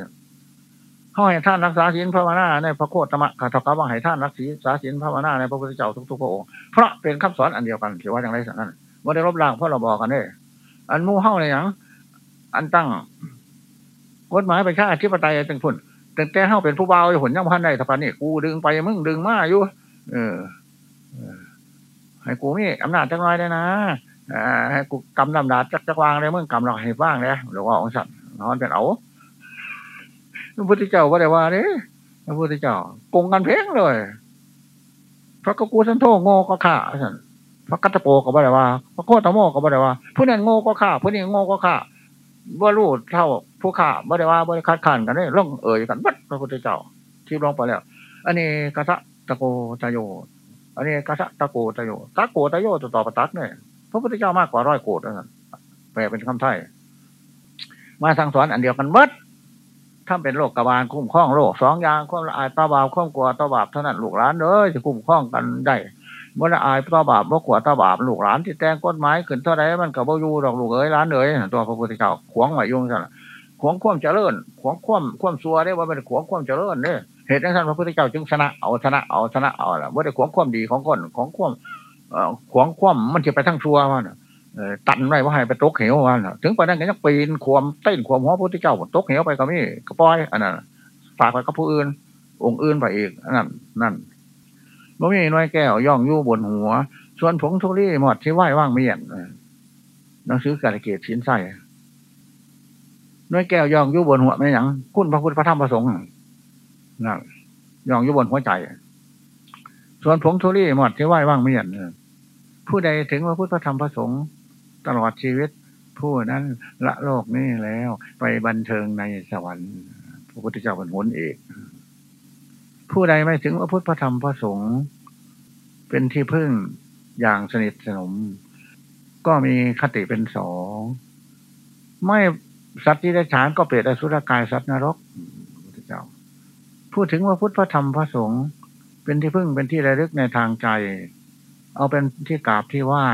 เฮาให้ท่านรักษาศีลภาวนาในพระโคตมะก็เท่ากับว่าให้ท่านรักษาศีลภาวนาในพระพุทธเจ้าทุกๆพระองค์เพราะเป็นคำสอนอันเดียวกันจะว่าอย่างไรสักนั้นว่าได้รบล้างเพราะเราบอกกันเนี่ยอันมู่เฮาในอย่างอันตั้งกฎหมายไปค่าอธิปไตยเป็นผล แต่แต่เฮาเป็นผู้เบาอยู่ผลยังพันได้ถ้าพันนี่กูดึงไปมึงดึงมาอยู่ เออให้กูมีอำนาจจังไรได้นะให้กูกำลำดาจักจักวางเลยมึงกำเราให้บ้างเลยหรือว่าองสัตว์นอนเป็นเอาพระพุทธเจ้าว่าได้ว่าเนี่พระพุทธเจ้ากงกันเพ่งเลยพระกกูสันโธงอก็ข่าสันพระกัตโปก็บ่ได้ว่า พระโคตโมก็บ่ได้ว่าผู้นั้นโง่ก็ข่าผู้นี้โง่ก็ข่า ว่ารู้เท่าผู้ข่าบ่ได้ว่าบ่ได้คัดค้านกันเลยร่องเอ่ยกันบัดพระพุทธเจ้าที่ร้องไปแล้ว อันนี้กษัตะโกตะโยอันนี้กษัตะโกตะโยตะโกตะโยต่อต่อปตักเนี่ยพระพุทธเจ้ามากกว่าร้อยโกดนะแปลเป็นคำไทย มาสั่งสอนอันเดียวกันเบิดถ้าเป็นโรคกบาลคุ้มคล้องโรคสองอย่างความละอายต่อบาปความกลัวต่อบาปเท่านั้นลูกหลานเลยจะคุ้มคล้องกันได้ เมื่อละอายต่อบาปเมื่อกลัวต่อบาปลูกหลานที่แต่งกฎหมายขึ้นเท่าไรมันกับบ่ยูดอกลูกเอ้ยหลานเอ้ยตัวพระพุทธเจ้าขวงไหวยุ่งสั่นขวงควมเจริญขวงควมควมซัวได้ว่าเป็นขวงควมเจริญเนี่ยเหตุนั้นพระพุทธเจ้าจึงชนะเอาชนะเอาชนะเอาละว่าได้ขวงควมดีของคนของความขวงควมมันจะไปทั้งชัวมันตันไว้ว่าให้ไปตกเหววันถึงไปนั้นก็ยังปีนควมเต้นควมหัวพระพุทธเจ้าตกเหวไปก็มีก็ปล่อยอันนั้นฝากไปกับผู้อื่นองค์อื่นไปอีกนั่นนั่น บ่มีน้อยแก้วย่องยู่บนหัว ส่วนผงทุรีหมดที่ไหว้ว่างเมียนหนังสือกาลเกตสินใส่น้อยแก้วย่องยู่บนหัวไม่หยังคุณพระพุทธพระธรรมพระสงฆ์นั่นย่องยู่บนหัวใจ ส่วนผงทุรีหมดที่ไหว้ว่างเมียนผู้ใดถึงพระพุทธพระธรรมพระสงฆ์ตลอดชีวิต ผู้นั้นละโลกนี้แล้ว ไปบันเทิงในสวรรค์พระพุทธเจ้าเป็นหนเอก ผู้ใดไม่ถึงพระพุทธพระธรรมพระสงฆ์เป็นที่พึ่งอย่างสนิทสนม ก็มีคติเป็นสองไม่สัตว์ที่ได้ฉานก็เปรตอสุรกายสัตว์นรกพุทธเจ้าพูดถึงว่าพุทธพระธรรมพระสงฆ์เป็นที่พึ่งเป็นที่ระลึกในทางใจ เอาเป็นที่กราบที่ไหว้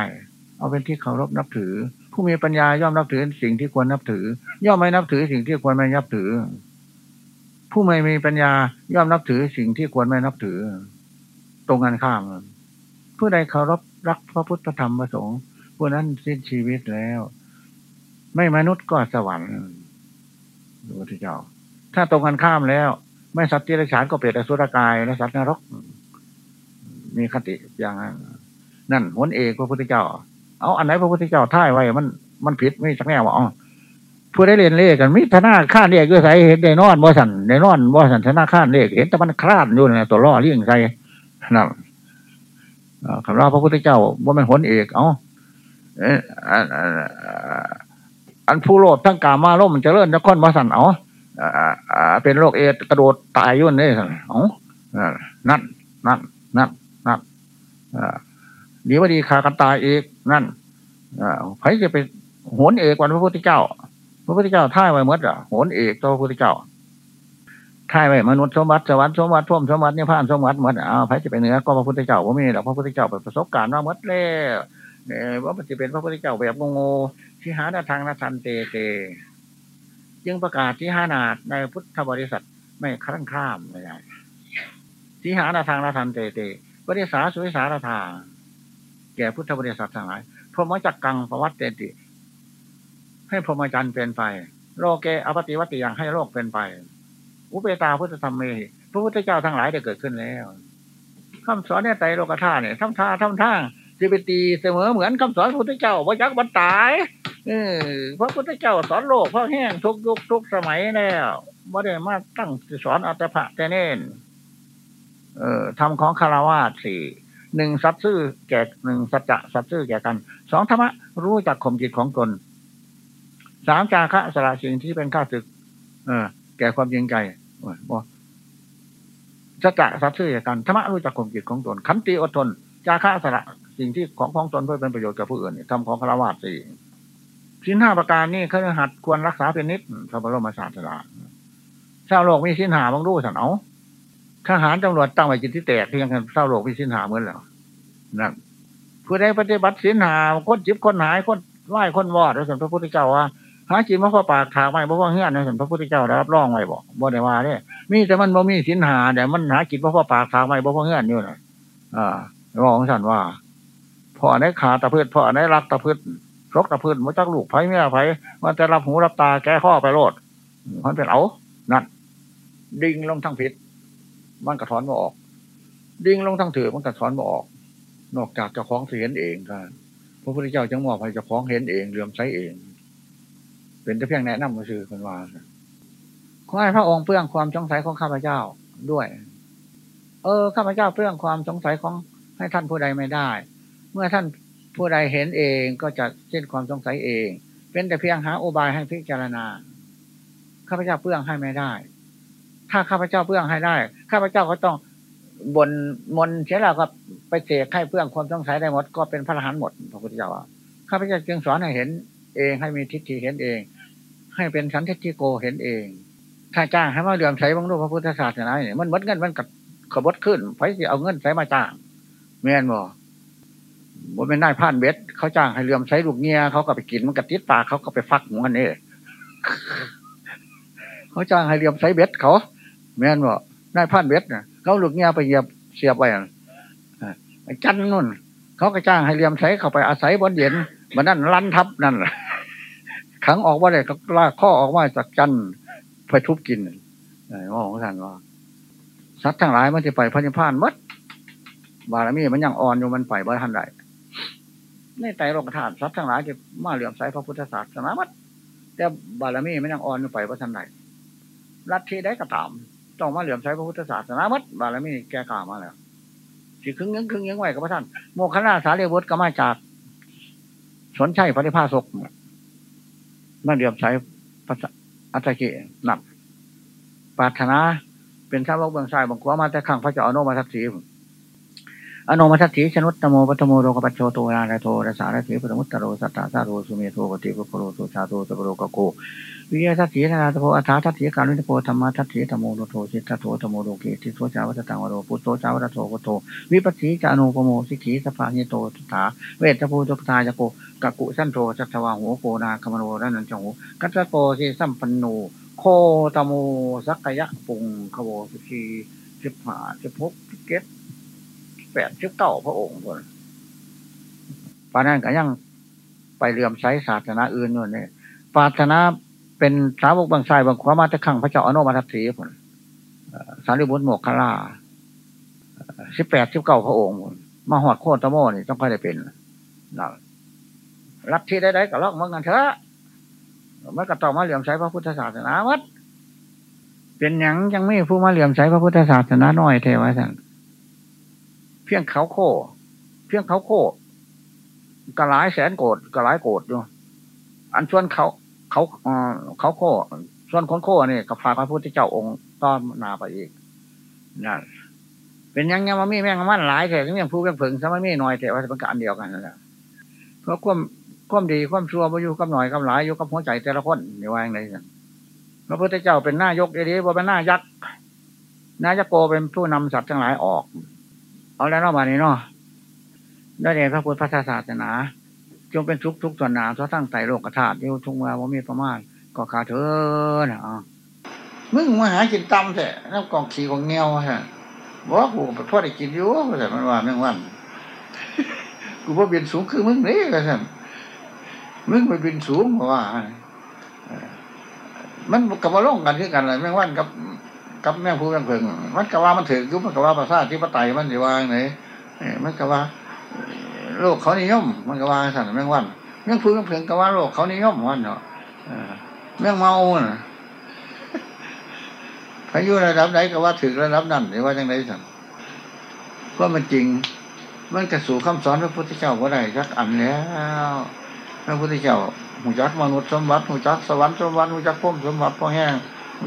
เอาเป็นที่เคารพนับถือ ผู้มีปัญญาย่อมนับถือสิ่งที่ควรนับถือ ย่อมไม่นับถือสิ่งที่ควรไม่นับถือ ผู้ไม่มีปัญญาย่อมนับถือสิ่งที่ควรไม่นับถือ ตรงกันข้าม ผู้ใดเคารพรักพระพุทธธรรมประสงค์ผู้นั้นสิ้นชีวิตแล้ว ไม่มนุษย์ก็สวรรค์ดูที่เจ้า ถ้าตรงกันข้ามแล้ว ไม่สัตว์ที่ไรฉานก็เปรตอสุรกายและสัตว์นรก มีคติอย่างนั้นนั่นหนเอกพระพุทธเจ้า เอาอันไหนพระพุทธเจ้าท่ายไว้มันมันผิดไม่สักแน่ว่าอ๋อ ผู้ได้เรียนเลขกันมิธนาข้านเลขด้วยใส่เห็นได้นอนบ่สันได้นอนบ่สันธนาข้านเลขเห็นแต่มันคลาดอยู่นะตัวล่อเลี่ยงใส่นั่นคำราพระพุทธเจ้าว่ามันหนเอกเอาอันผู้โลดทั้งกามาล่มจะเลื่อนนครมาสันเอาเป็นโรคเอดกระโดดตายยุ่นนี่สันเอานั่นนั่นนั่นนั่นดีว่าดีขากันตายเอกนั่นใครจะเป็นหนเอกวันพระพุทธเจ้า ระพุทธเจ้าท่ายไว้เมื่อโหนเอกตัวพระพุทธเจ้าท่ายไว้มนุษย์สมบัติสวรรค์สมบัติท่วมสมบัตินิพพานสมบัติมดอ้าวใครจะเป็นเนื้อก็พระพุทธเจ้าว่ามีแต่พระพุทธเจ้าเป็นประสบการณ์มามดแล้วเนี่ยว่ามันจะเป็นพระพุทธเจ้าแบบงงๆที่หานาทางนาทันเตเตยังประกาศที่หานาในพุทธบริษัทไม่คลั่งข้ามไม่ได้ที่หานาทางนาทันเตเตบริษาสุวิสารธาแก่พุทธบริษัททั้งหลายพรหมจักกังประวัติเตติ ให้พรหมจรรย์เป็นไป โลเกอปฏิวัติอย่างให้โลกเป็นไป อุเบตาพุทธธรรมเมพระพุทธเจ้าทั้งหลายได้เกิดขึ้นแล้วคำสอนเนี่ยไตโลกธาเนี่ยทำท่าทำทางจะไปตีเสมอเหมือนคำสอนพระพุทธเจ้าว่ายักบันตายเออพระพุทธเจ้าสอนโลกพระแห้งทุกยุคทุกสมัยแล้วว่าได้มาตั้งสอนอัตภะแต่เน้นเอ่อทำของคารวาสสี่หนึ่งสัตซื่อแก่หนึ่งสัจจะสัตซื่อแก่กันสองธรรมะรู้จักข่มจิตของตน สามจาคะสละสิ่งที่เป็นข้าศึก เออ แก่ความยิงใจบกจะจะสัตย์ซื่อกันธรรมะรู้จักข่มจิตของตนขันติอดทน จาคะสละสิ่งที่ของของตนเพื่อเป็นประโยชน์แก่ผู้อื่นทำของฆราวาสสี่สินห้าประการนี้เขาหัดควรรักษาเป็นนิดพระบรมศาสดาชาวโลกมีสินหาบางรู้สันเอาทหารตำรวจตั้งไว้จิตที่แตกเพียงกันชาวโลกมีสินหาเหมือนแล้วนั่นผู้ใดปฏิบัติสินหาคนจิบคนหายคนไหว้คนวอดแล้วสันพระพุทธเจ้าว่า หากินมาพอปากถากไม่เพราะว่าเฮือนนะพระพุทธเจ้ารับรองไว้บอกบ่ได้ว่าเนี่ยมีแต่มันบ่มีสินหาแต่มันหากินมาพอปากถากไม่เพราะว่าเฮือนอยู่นะอ่าบอกของฉันว่าพ่อในขาตะพืชพ่อในรักตะพืชรกตะพืชมาจากลูกไผ่เมียไผ่มันจะรับหูรับตาแก้ข้อไปโลดมันเป็นเอานั่นดิ่งลงทั้งผิด มันกระถอนมาออก ดิ่งลงทั้งถือมันกระถอนมาออก นอกจากเจ้าของเห็นเองกันพระพุทธเจ้าจังมอบให้เจ้าของเห็นเองเรื่อมใช้เอง เป็นแต่เพียงแนะนำมาซื้อคนว่าขอให้พระองค์เพื่องความสงสัยของข้าพเจ้าด้วย เออข้าพเจ้าเพื่องความสงสัยของให้ท่านผู้ใดไม่ได้ เมื่อท่านผู้ใดเห็นเองก็จะเส้นความสงสัยเอง เป็นแต่เพียงหาอุบายให้พิจารณาข้าพเจ้าเพื่องให้ไม่ได้ ถ้าข้าพเจ้าเพื่องให้ได้ข้าพเจ้าก็ต้องบนมนเสียแล้วก็ไปเสกให้เพื่องความสงสัยได้หมด ก็เป็นพระอรหันต์หมดพระพุทธเจ้าข้าพเจ้าจึงสอนให้เห็น เองให้มีทิฏฐิเห็นเอง ให้เป็นสันทิฏฐิโกเห็นเอง ถ้าจ้างให้มาเดือมใช้บางรูปพระพุทธศาสนาเนี่ยมันมดเงินมันกับขบดขึ้นไฟสิเอาเงินใช้มาจ้างแม่นบ่บ่เป็นนายผ่านเบ็ดเขาจ้างให้เลื่อมใช้ลูกเงียเขาก็ไปกินมันกระติดปากเขาก็ไปฟักหัวนี่เขาจ้างให้เลื่อมใช้เบ็ดเขาแม่นบ่นายพันเวทเนี่ยเขาลูกเงี้ยไปเหยียบเสียบไว้จันนุ่น เขาก็จ้างให้เลียมใช้เขาไปอาศัยบนเย็น มันนั่นลันทับนั่นขังออกว่าเลยก็ลากข้อออกมาจากจันไปทุบกินไอ้หมอของท่านว่าสัตว์ทั้งหลายมันจะไปพระนิพพานมัดบารมีมันยังอ่อนอยู่มันไปบ่ทันใดในไตรโลกธาตุสัตว์ทั้งหลายจะมาเหลื่อมใสพระพุทธศาสนามัดแต่บารมีมันยังอ่อนอยู่ไปบ่ทันใดรัฐที่ได้กระตามต้องมาเหลื่อมใสพระพุทธศาสนามัดบารมีแก่กล่ามาแล้วสิครึ่งยังครึ่งยังไหวกับพระท่านโมคณาสาเรวุฒิก็มาจาก สนชัยปฏิภาสกมาเหลื่อมใช้อัตตกิหนักปรารถนา เป็นชาวโลกเบืองชายบางขวามาแต่ขังพระเจ้าอนุมาทัศสี อนุมาทัศสีชนุตตโมปัตโมโรกปัจโชโตนาโทรสารสีปรมุตตโรสัตตาสาโรสุเมโทปฏิปุโรสุชาโตสปโรกโกวิยทัศสีนาตโพอัฏฐาทัศสีการวิโพธรรมทัศสีธโมโรโทสิทธโทธโมโรเกติโสจาวัตตังวโรปุตโตจาวัตโทโกโตวิปัสสีจานุปโมสิกีสภาหิโตตุถาเวทภูตุตายโกกกุสันโทจัตวาหัวโกนาคมโนรันันจงหูกัจจโกสิสัมปันโนโคตโมสักยะปุงขโวสิกีสิบห้าสิบหกสิบเจ็ด แปดสิบเก้าพระองค์คนปานนั้นก็ยังไปเรื่อมใช้ศาสนาอื่นอยู่เนี่ยปาถนาเป็นสาวกบางชายบางขวามาต่ขังพระเจ้าอนุมาทัตรีผลสารีบุตรโมกขลาสิบแปดสิบเก้าพระองค์มาหอดโคตรโมนี่ต้องค่อยได้เป็นนั่นรัฐที่ได้ๆก็ลอกเมืองกันเถอะมันก็ต้องมาเหลื่อมใช้พระพุทธศาสนาวัดเป็นอย่างยังไม่ผู้มาเหลื่อมใช้พระพุทธศาสนาน้อยเทวะท่านเพียงเขาโค เพียงเขาโคกระไรแสนโกดกระไรโกดอยู่อันส่วนเขาเขาเขาโคส่วนคนโคนี่กับพาพระพุทธเจ้าองค์ต้อนนาไปอีกนั่นเป็นยังยังมามีแม่งมันหลายแต่ยังผู้ยังผึ่งซะไม่มีน้อยแต่ว่าเป็นการเดียวกันนั่นแหละเพราะความความดีความชั่วมาอยู่กับหน่อยกับหลายอยู่กับหัวใจแต่ละคนนี่ว่าอย่างไรพระพุทธเจ้าเป็นหน้ายกเอเดีว่าเป็นหน้ายักษ์หน้ายักษ์โกเป็นผู้นำสัตว์ทั้งหลายออก เอาแล้วเนาะมานี้เนาะได้เรียพระพุทธศาสนา จงเป็นทุกทุกส่วนหนาทั่วทั้งไตโลกธาตุที่ทุกเมื่อว่ามีประมาณก็ขาเถอนะมึงมาหากินตำแท้น้ำกองขี่ของเงี้ยวฮะบอกว่ากูพ่อได้กินอยู่แต่มันว่าแม่งวันกูว่าเบียนสูงคือมึงนี่ก็สั่นมึงไปบินสูงเพราะว่า มันกับว่าล่องกันคือกันเลยแมงวันกับ กับแมงผู้แมงเพิงมันกับว่ามันถือยุบมันกับว่าประสาทที่ปไตยมันจะวางไหนมันกับว่าโลกเขานิยม มันกับว่าสั่นแมงวันแมงผู้แมงเพิงกับว่าโลกเขานิยมวันเนาะแมงเมาน่ะพายุระดับไหนก็ว่าถือระดับนั้นหรือว่าจังไรสั่นก็มันจริง มันกระสู่คำสอนพระพุทธเจ้าว่าได้สักอันแล้วพระพุทธเจ้าหูจักมนุษย์สมบัติหูจักสวรรค์สมบัติหูจักพุ่มสมบัติพ่อแห้ง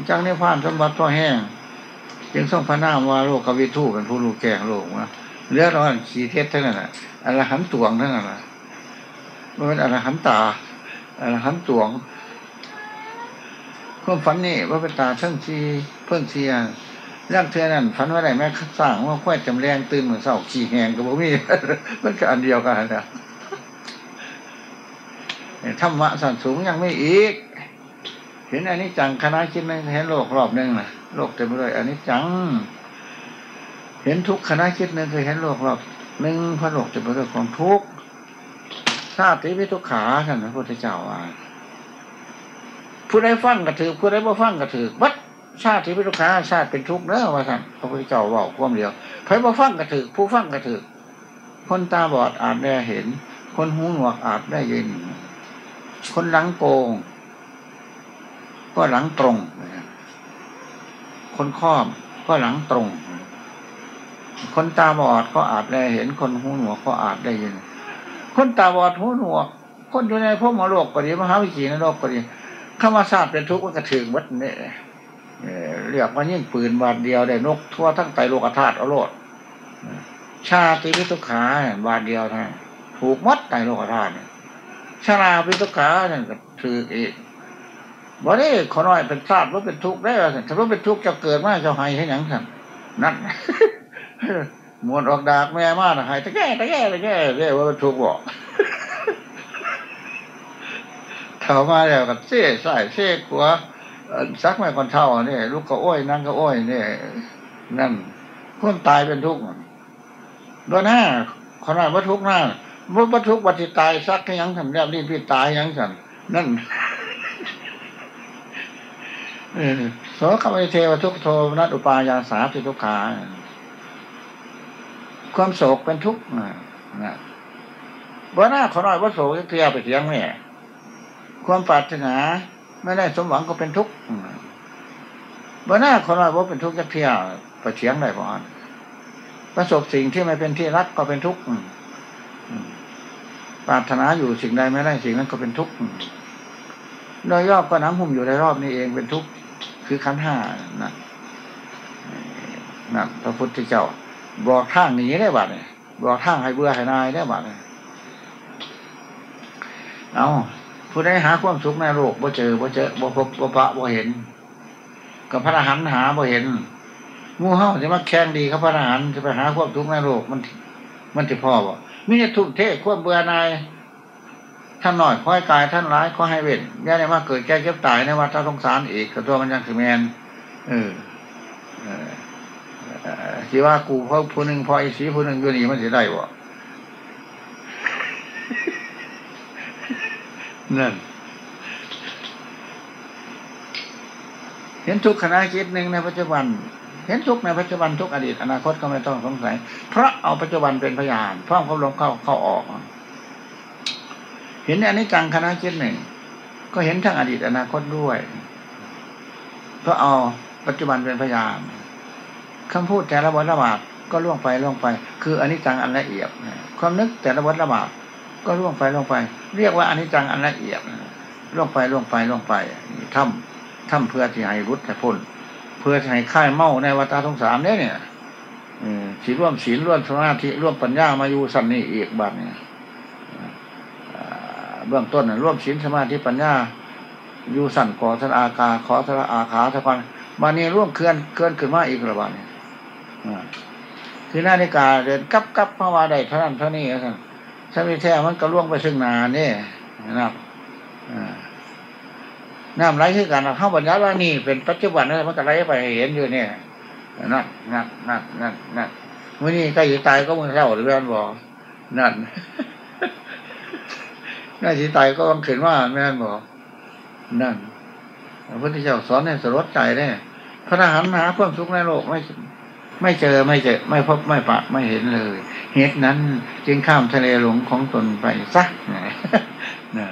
จักเนื้อผ่านสมบัติพ่อแห้งจึงส่งพระนามว่าโลกวิทูเป็นผู้รู้แก่โลกนะเรื่องร้อนขีเทศทั้งนั้นอะอรหันตวงทั้งนั้นอะมันเป็นอรหันตาอรหันตวงความฝันนี่ว่าเป็นตาเพิ่งชีเพิ่งเชียเรื่องเธอนั่นฝันว่าไรแม่สร้างว่าค่อยจำแรงตื่นเหมือนเสาขี่แหงกับบ่มีมันก็อันเดียวกันนะธรรมะสันสูงยังไม่อีก ห็นอันนี้จังคณะคิดนึงเห็นโลกรอบหนึ่งนะโลกเต็มไปด้วยอันนี้จัง เห็นทุกคณะคิดนึงเคยเห็นโลกรอบหนึ่งพระโลกเต็มไปด้วยของทุกชาติวิทุกขาท่านพระพุทธเจ้าว่าผู้ใดฟังกระถือผู้ใดบ่ฟังกระถือวัดชาติวิทุกขาชาติเป็นทุกข์เนอะว่าท่านพระพุทธเจ้าบอกความเดียวใครบ่ฟังกระถือผู้ฟังกระถือคนตาบอดอาจได้เห็น คนหูหนวกอาจได้ยิน คนหลังโกง ก็หลังตรง คนค้อมก็หลังตรง คนตาบอดก็อาจได้เห็นคนหูหนวกก็อาจได้ยิน คนตาบอดหูหนวก คนอยู่ในพวกมโลกก็ดีมหาวิจีนโลกก็ดีข้ามาทราบเป็นทุกข์มันกระถึงวัดเนี่ยเรียกว่ายิ่งปืนบาดเดียวได้นกทั่วทั้งไตโลกธาตุอโลดชาติวิทุขาบาดเดียวท่านถูกมัดไตโลกธาตุเนี่ยชราพิทุขาเนี่ยก็ถือเอีก บ่ได้ขอน้อยเป็นทราบว่าเป็นทุกข์ได้สิถ้าว่าเป็นทุกข์จะเกิดมาจะหายให้หยังสั่นนั่นมวนออกดากแม่มากนะหายตะแก่ตะแก่ตะแก่เรียกว่าเป็นทุกข์บอกเขามาแล้วกับเซ่ใส่เซ่ขัวซักไม่คนเท่าเนี่ยลูกก็อ้อยนั่งก็อ้อยเนี่ยนั่นคนตายเป็นทุกข์ด้วยหน้าขนาดว่าทุกข์หน้าว่าทุกข์วัติตายซักยังทำเรียบรีบพี่ตายยังสั่นนั่น โสกวิเทวทุกขโทนัตอุปายาสาปิทุกขาความโศกเป็นทุกข์นะนะบ่หน้าขอน้อยว่าโศกเทียไปเถียงแม่ความปรารถนาไม่ได้สมหวังก็เป็นทุกข์บ่หน้าขอน้อยว่าเป็นทุกข์จะเทียไปเถียงได้บ่อนประสบสิ่งที่ไม่เป็นที่รักก็เป็นทุกข์ปรารถนาอยู่สิ่งใดไม่ได้สิ่งนั้นก็เป็นทุกข์โดยย่อก็น้ำหุ่มอยู่ในรอบนี้เองเป็นทุกข์ คือขันห้านะนะพระพุทธเจ้าบอกทางหนีได้บัดเนี่ยบอกทางให้เบื่อให้นายได้บัดเนี่ยเอาผู้ใดหาความสุขในโลกบ่เจอบ่เจอบ่พบบ่ปะบ่เห็น กับพระอรหันต์หาบ่เห็นงูเห่าจะมาแข่งดีกับพระอรหันต์จะไปหาความทุกข์ในโลกมัน มันที่พอบอกมิจะทุ่มเทความเบื่อนาย ท่านหน่อยค่อยกายท่านร้ายขอให้เว้นย่าได้มาเกิดแก่เจ็บตายในวัฏสงสารอีกกับตัวมันยังคือแมนเออเออที่ว่ากูเพราะผู้หนึ่งพออีสีผู้หนึ่งอยู่นี่มันจะได้บ่นั่นเห็นทุกขณะจิตหนึ่งในปัจจุบัน เห็นทุกในปัจจุบันทุกอดีต อนาคตก็ไม่ต้องสงสัย เพราะเอาปัจจุบันเป็นพยานพร้อมเขาลงเข้าเข้าออก เห็นอันนี้จังคณะจิตหนึ่ง ก็เห็นทั้งอดีตอนาคตด้วยเพราะเอาปัจจุบันเป็นพยานคำพูดแต่ละวันละบาทก็ล่วงไปล่วงไป คืออันนี้จังอันละเอียดความนึกแต่ละวันละบาทก็ล่วงไปล่วงไป เรียกว่าอันนี้จังอันละเอียดล่วงไปล่วงไปล่วงไปทำทำเพื่อที่ให้รุดให้พ้นเพื่อให้ค่ายเมาในวัฏสงสารเนี่ยเนี่ยศีลร่วมศีลร่วมสมาธิร่วมปัญญามาอยู่สันนี่อีกบัดเนี่ย เบื้องต้นร่วมศีลสมาธิปัญญาอยู่สั่นขอสระอากาขอสระอาขาทะพันมานี้ร่วมเคลื่อนเคลื่อนขึ้นมาอีกระบาดเนี่ยคือหน้าฬิกาเดินกับกับเพราะว่าได้เท่านั้นเท่านี้ท่านถ้าม่แท้มันก็ล่วงไปซึ่งนานนี่นะครับน้ำไหลขึ้นกันเข้าบรรยายว่านี่เป็นปัจจุบันนะมันก็ไหลไปเห็นอยู่เนี่ยนั่นนั่นนั่นนั่นนั่นมื่อนี้ใกล้จะตายก็มึงเท่าหรือแม่นบอกนั่น ใกล้จะตายก็บังเขียนว่าแม่นบอกนั่นพระพุทธเจ้าสอนให้สลดใจได้พระทหารหาความสุขในโลกไม่ไม่เจอไม่เจอ ไม่พบไม่ปะไม่เห็นเลย เหตุนั้นจึงข้ามทะเลหลงของตนไปซะนะ